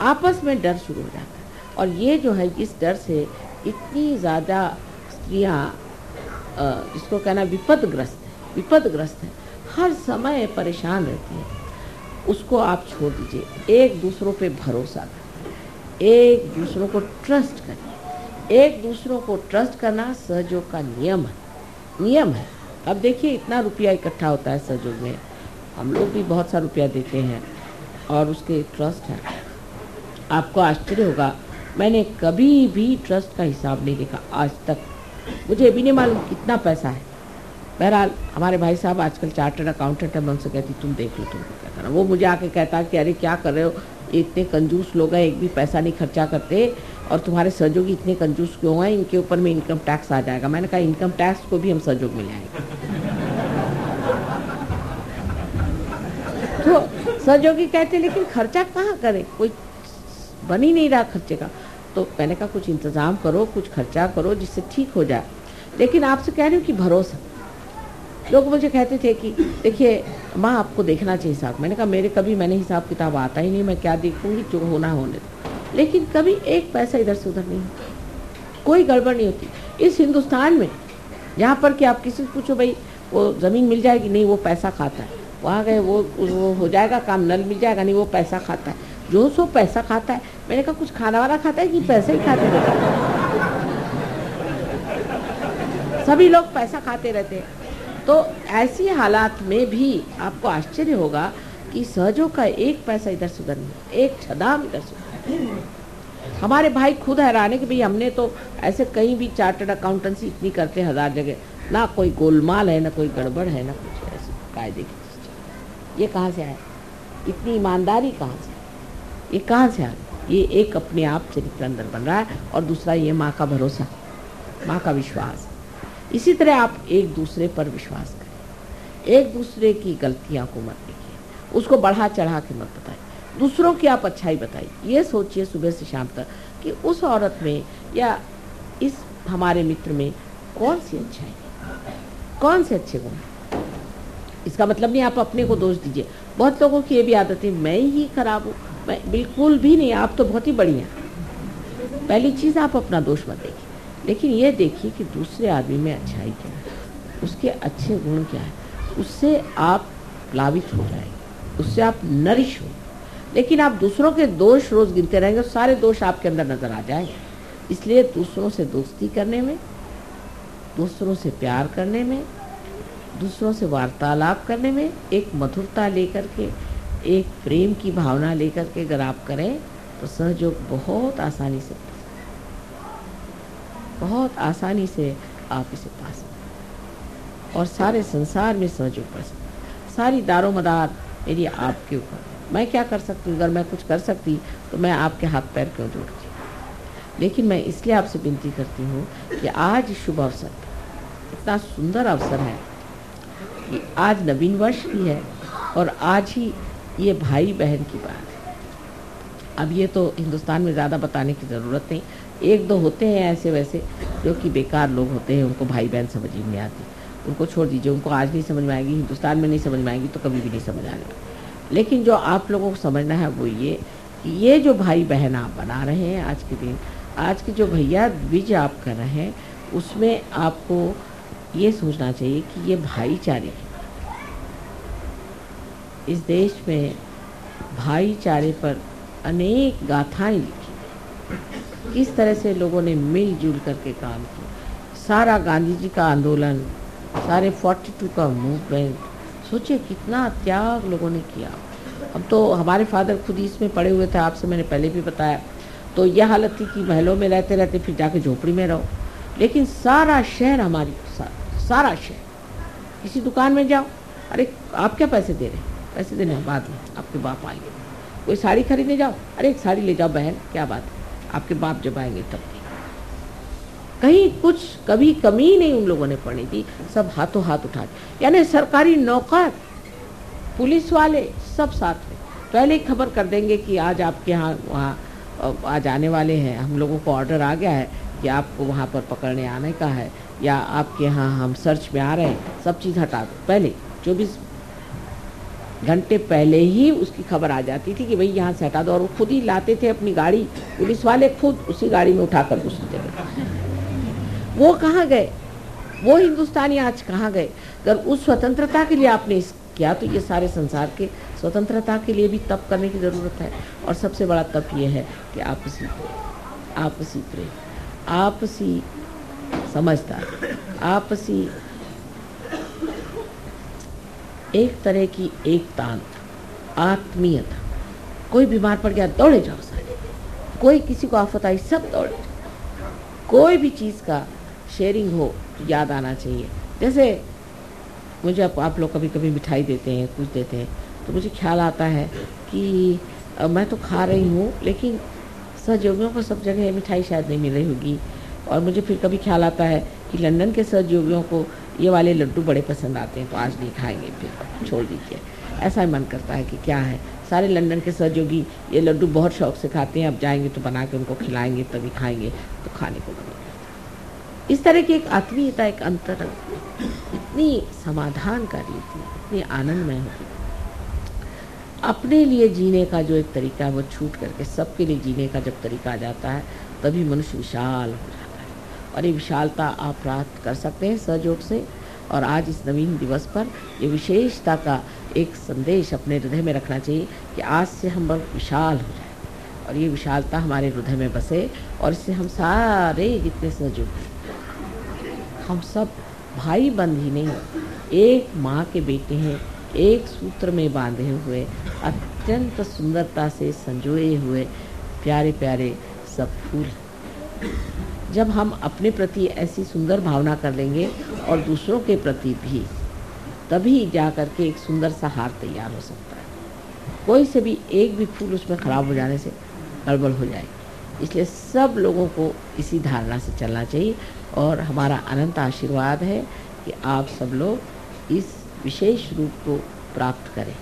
आपस में डर शुरू हो जाता है। और ये जो है, इस डर से इतनी ज़्यादा स्त्रियाँ जिसको कहना विपदग्रस्त है विपदग्रस्त है, हर समय परेशान रहती है। उसको आप छोड़ दीजिए। एक दूसरों पे भरोसा करें एक दूसरों को ट्रस्ट करें एक दूसरों को ट्रस्ट करना सहयोग का नियम है। नियम है। अब देखिए, इतना रुपया इकट्ठा होता है सहयोग में। हम लोग भी बहुत सा रुपया देते हैं और उसके ट्रस्ट है। आपको आश्चर्य होगा, मैंने कभी भी ट्रस्ट का हिसाब नहीं देखा आज तक। मुझे भी नहीं मालूम कितना पैसा है। बहरहाल, हमारे भाई साहब आजकल चार्टर्ड अकाउंटेंट है, मैं उनसे कहती, तुम देख लो, तुम क्या करना वो मुझे आके कहता कि, अरे, क्या कर रहे हो? इतने कंजूस लोग हैं, एक भी पैसा नहीं खर्चा करते। और तुम्हारे सहयोगी इतने कंजूस क्यों हैं? इनके ऊपर में इनकम टैक्स आ जाएगा। मैंने कहा इनकम टैक्स को भी हम सहयोग में लाएँगे तो सहयोगी कहते, लेकिन खर्चा कहाँ करें? कोई बन ही नहीं रहा खर्चे का। तो मैंने कहा, कुछ इंतज़ाम करो, कुछ खर्चा करो जिससे ठीक हो जाए। लेकिन आपसे कह रही हूँ कि भरोसा। लोग मुझे कहते थे कि, देखिए, माँ, आपको देखना चाहिए हिसाब। मैंने कहा, मेरे कभी मैंने हिसाब किताब आता ही नहीं, मैं क्या देखूँगी? जो होना होने लेकिन कभी एक पैसा इधर से उधर नहीं होता। कोई गड़बड़ नहीं होती। इस हिंदुस्तान में, यहाँ पर कि आप किसी से पूछो, भाई, वो ज़मीन मिल जाएगी? नहीं, वो पैसा खाता है। वहाँ गए, वो वो हो जाएगा काम, नल मिल जाएगा, नहीं, वो पैसा खाता है। जो सो पैसा खाता है। मैंने कहा, कुछ खाना वाना खाता है कि पैसे ही खाते रहते सभी लोग पैसा खाते रहते हैं। तो ऐसी हालात में भी आपको आश्चर्य होगा कि सहजों का एक पैसा इधर से उधर नहीं, एक छदाम इधर से हमारे भाई खुद हैरान है कि भाई हमने तो ऐसे कहीं भी चार्टर्ड अकाउंटेंसी इतनी करते हज़ार जगह। ना कोई गोलमाल है, ना कोई गड़बड़ है, ना कुछ ऐसे कायदे की ये कहाँ से आया? इतनी ईमानदारी कहाँ से? ये कहाँ से आ ये एक अपने आप चरित्र अंदर बन रहा है और दूसरा ये माँ का भरोसा, माँ का विश्वास। इसी तरह आप एक दूसरे पर विश्वास करें। एक दूसरे की गलतियाँ को मत देखिए उसको बढ़ा चढ़ा के मत बताइए। दूसरों की आप अच्छाई बताइए। ये सोचिए सुबह से शाम तक कि उस औरत में या इस हमारे मित्र में कौन सी अच्छाई है? कौन से अच्छे गुण इसका मतलब नहीं, आप अपने को दोष दीजिए। बहुत लोगों की ये भी आदत है मैं ही खराब हूँ, मैं बिल्कुल भी नहीं, आप तो बहुत ही बढ़िया पहली चीज़, आप अपना दोष मत देखिए। लेकिन ये देखिए कि दूसरे आदमी में अच्छाई क्या है? उसके अच्छे गुण क्या है? उससे आप प्लावित हो जाएँगे, उससे आप नरिश हो लेकिन आप दूसरों के दोष रोज गिनते रहेंगे सारे दोष आपके अंदर नज़र आ जाएँगे। इसलिए दूसरों से दोस्ती करने में, दूसरों से प्यार करने में, दूसरों से वार्तालाप करने में एक मधुरता लेकर के, एक प्रेम की भावना लेकर के अगर आप करें तो सहयोग बहुत आसानी से बहुत आसानी से आप इसे पा सकते और सारे संसार में सहयोग पड़ सकते सारी दारो मदार मेरी आपके ऊपर मैं क्या कर सकती हूँ? अगर मैं कुछ कर सकती तो मैं आपके हाथ पैर क्यों जोड़ती? लेकिन मैं इसलिए आपसे विनती करती हूँ कि आज शुभ अवसर इतना सुंदर अवसर है कि आज नवीन वर्ष भी है और आज ही ये भाई बहन की बात है। अब ये तो हिंदुस्तान में ज़्यादा बताने की ज़रूरत नहीं। एक दो होते हैं ऐसे वैसे जो कि बेकार लोग होते हैं, उनको भाई बहन समझ ही नहीं आती। उनको छोड़ दीजिए, उनको आज नहीं समझ में आएगी, हिंदुस्तान में नहीं समझ में आएगी तो कभी भी नहीं समझ आने लेकिन जो आप लोगों को समझना है वो ये कि ये जो भाई बहन आप बना रहे हैं आज के दिन, आज के जो भैया द्विज आप कर रहे हैं, उसमें आपको ये सोचना चाहिए कि ये भाईचारे इस देश में भाईचारे पर अनेक गाथाएँ लिखी किस तरह से लोगों ने मिलजुल करके काम किया। सारा गांधी जी का आंदोलन, सारे 42 का मूवमेंट सोचिए कितना त्याग लोगों ने किया। अब तो हमारे फादर खुद ही इसमें पड़े हुए थे, आपसे मैंने पहले भी बताया। तो यह हालत थी कि महलों में रहते रहते फिर जाके झोपड़ी में रहो। लेकिन सारा शहर हमारी सारा शहर। किसी दुकान में जाओ। अरे, आप क्या पैसे दे रहे हैं? पैसे देने बाद में आपके बाप आएँगे। कोई साड़ी खरीदने जाओ? अरे, एक साड़ी ले जाओ बहन, क्या बात है। आपके बाप जब आएँगे तब। कहीं कुछ कभी कमी नहीं उन लोगों ने पड़ी थी, सब हाथों हाथ उठा यानी सरकारी नौकर, पुलिस वाले सब साथ में। पहले ही खबर कर देंगे कि आज आपके यहाँ, वहाँ आज आने वाले हैं। हम लोगों को ऑर्डर आ गया है कि आपको वहाँ पर पकड़ने आने का है या आपके यहाँ हम सर्च में आ रहे हैं, सब चीज़ हटा दो। पहले चौबीस घंटे पहले ही उसकी खबर आ जाती थी कि भाई यहाँ से हटा दो। और वो खुद ही लाते थे अपनी गाड़ी, पुलिस वाले खुद उसी गाड़ी में उठा कर घुसते थे। वो कहाँ गए? वो हिंदुस्तानी आज कहाँ गए? अगर उस स्वतंत्रता के लिए आपने इस किया तो ये सारे संसार के स्वतंत्रता के लिए भी तप करने की ज़रूरत है। और सबसे बड़ा तप ये है कि आपसी आपसी प्रेम, आपसी समझदार, आपसी एक तरह की एकता आत्मीयता। कोई बीमार पड़ गया, दौड़े जाओ सारे। कोई किसी को आफत आई, सब दौड़े कोई भी चीज़ का शेयरिंग हो तो याद आना चाहिए। जैसे मुझे आप, आप लोग कभी कभी मिठाई देते हैं कुछ देते हैं तो मुझे ख्याल आता है कि मैं तो खा रही हूँ लेकिन सहयोगियों को सब जगह मिठाई शायद नहीं मिल रही होगी। और मुझे फिर कभी ख्याल आता है कि लंदन के सहयोगियों को ये वाले लड्डू बड़े पसंद आते हैं तो आज नहीं खाएँगे फिर छोड़ दीजिए। ऐसा ही मन करता है कि क्या है। सारे लंदन के सहयोगी ये लड्डू बहुत शौक से खाते हैं अब जाएँगे तो बना के उनको खिलाएँगे तभी खाएँगे तो खाने को बनेगा। इस तरह की एक आत्मीयता, एक अंतर इतनी समाधानकारी थी, इतनी आनंदमय होती अपने लिए जीने का जो एक तरीका है, वो छूट करके सबके लिए जीने का जब तरीका आ जाता है, तभी मनुष्य विशाल हो जाता है। और ये विशालता आप प्राप्त कर सकते हैं सहयोग से। और आज इस नवीन दिवस पर ये विशेषता का एक संदेश अपने हृदय में रखना चाहिए कि आज से हम बहुत विशाल हो जाए। और ये विशालता हमारे हृदय में बसे और इससे हम सारे जितने सहयोग हम सब भाई बंद ही नहीं। एक माँ के बेटे हैं, एक सूत्र में बांधे हुए, अत्यंत सुंदरता से संजोए हुए प्यारे प्यारे सब फूल। जब हम अपने प्रति ऐसी सुंदर भावना कर लेंगे और दूसरों के प्रति भी, तभी जा कर के एक सुंदर सा हार तैयार हो सकता है। कोई से भी एक भी फूल उसमें ख़राब हो जाने से गड़बड़ हो जाएगी। इसलिए सब लोगों को इसी धारणा से चलना चाहिए। और हमारा अनंत आशीर्वाद है कि आप सब लोग इस विशेष रूप को प्राप्त करें।